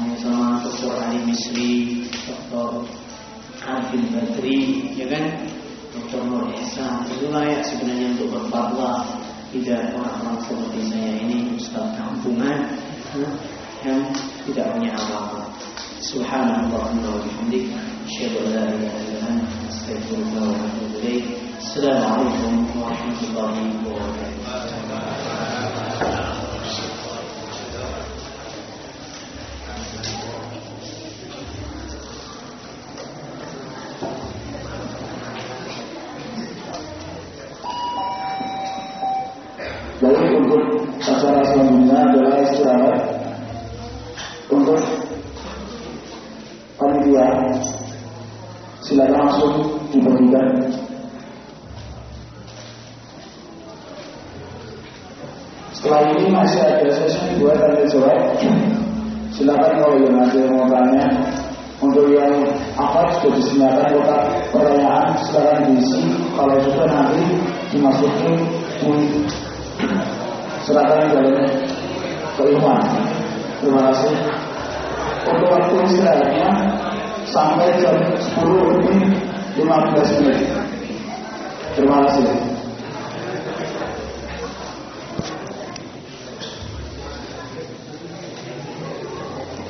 tanya sama Dr. Ali Misri Dr. Arifin Badri ya kan Dr. Nur Ihsan itu layak sebenarnya untuk berfatwa tidak orang-orang seperti saya ini Ustaz kampungan yang tidak punya apa-apa Subhanallah wa bihamdik asyhadu wa Assalamualaikum warahmatullahi wabarakatuh istirahat untuk panitia. Silakan langsung dibagikan. Setelah ini masih ada sesi buat tanya jawab. Silakan kalau yang yang mau tanya. Untuk yang apa sudah disediakan kotak pertanyaan silakan diisi. Kalau sudah nanti dimasukin serahkan dalam keilmuan. Terima kasih. Untuk waktu istirahatnya sampai jam 10 lebih 15 menit. Terima kasih.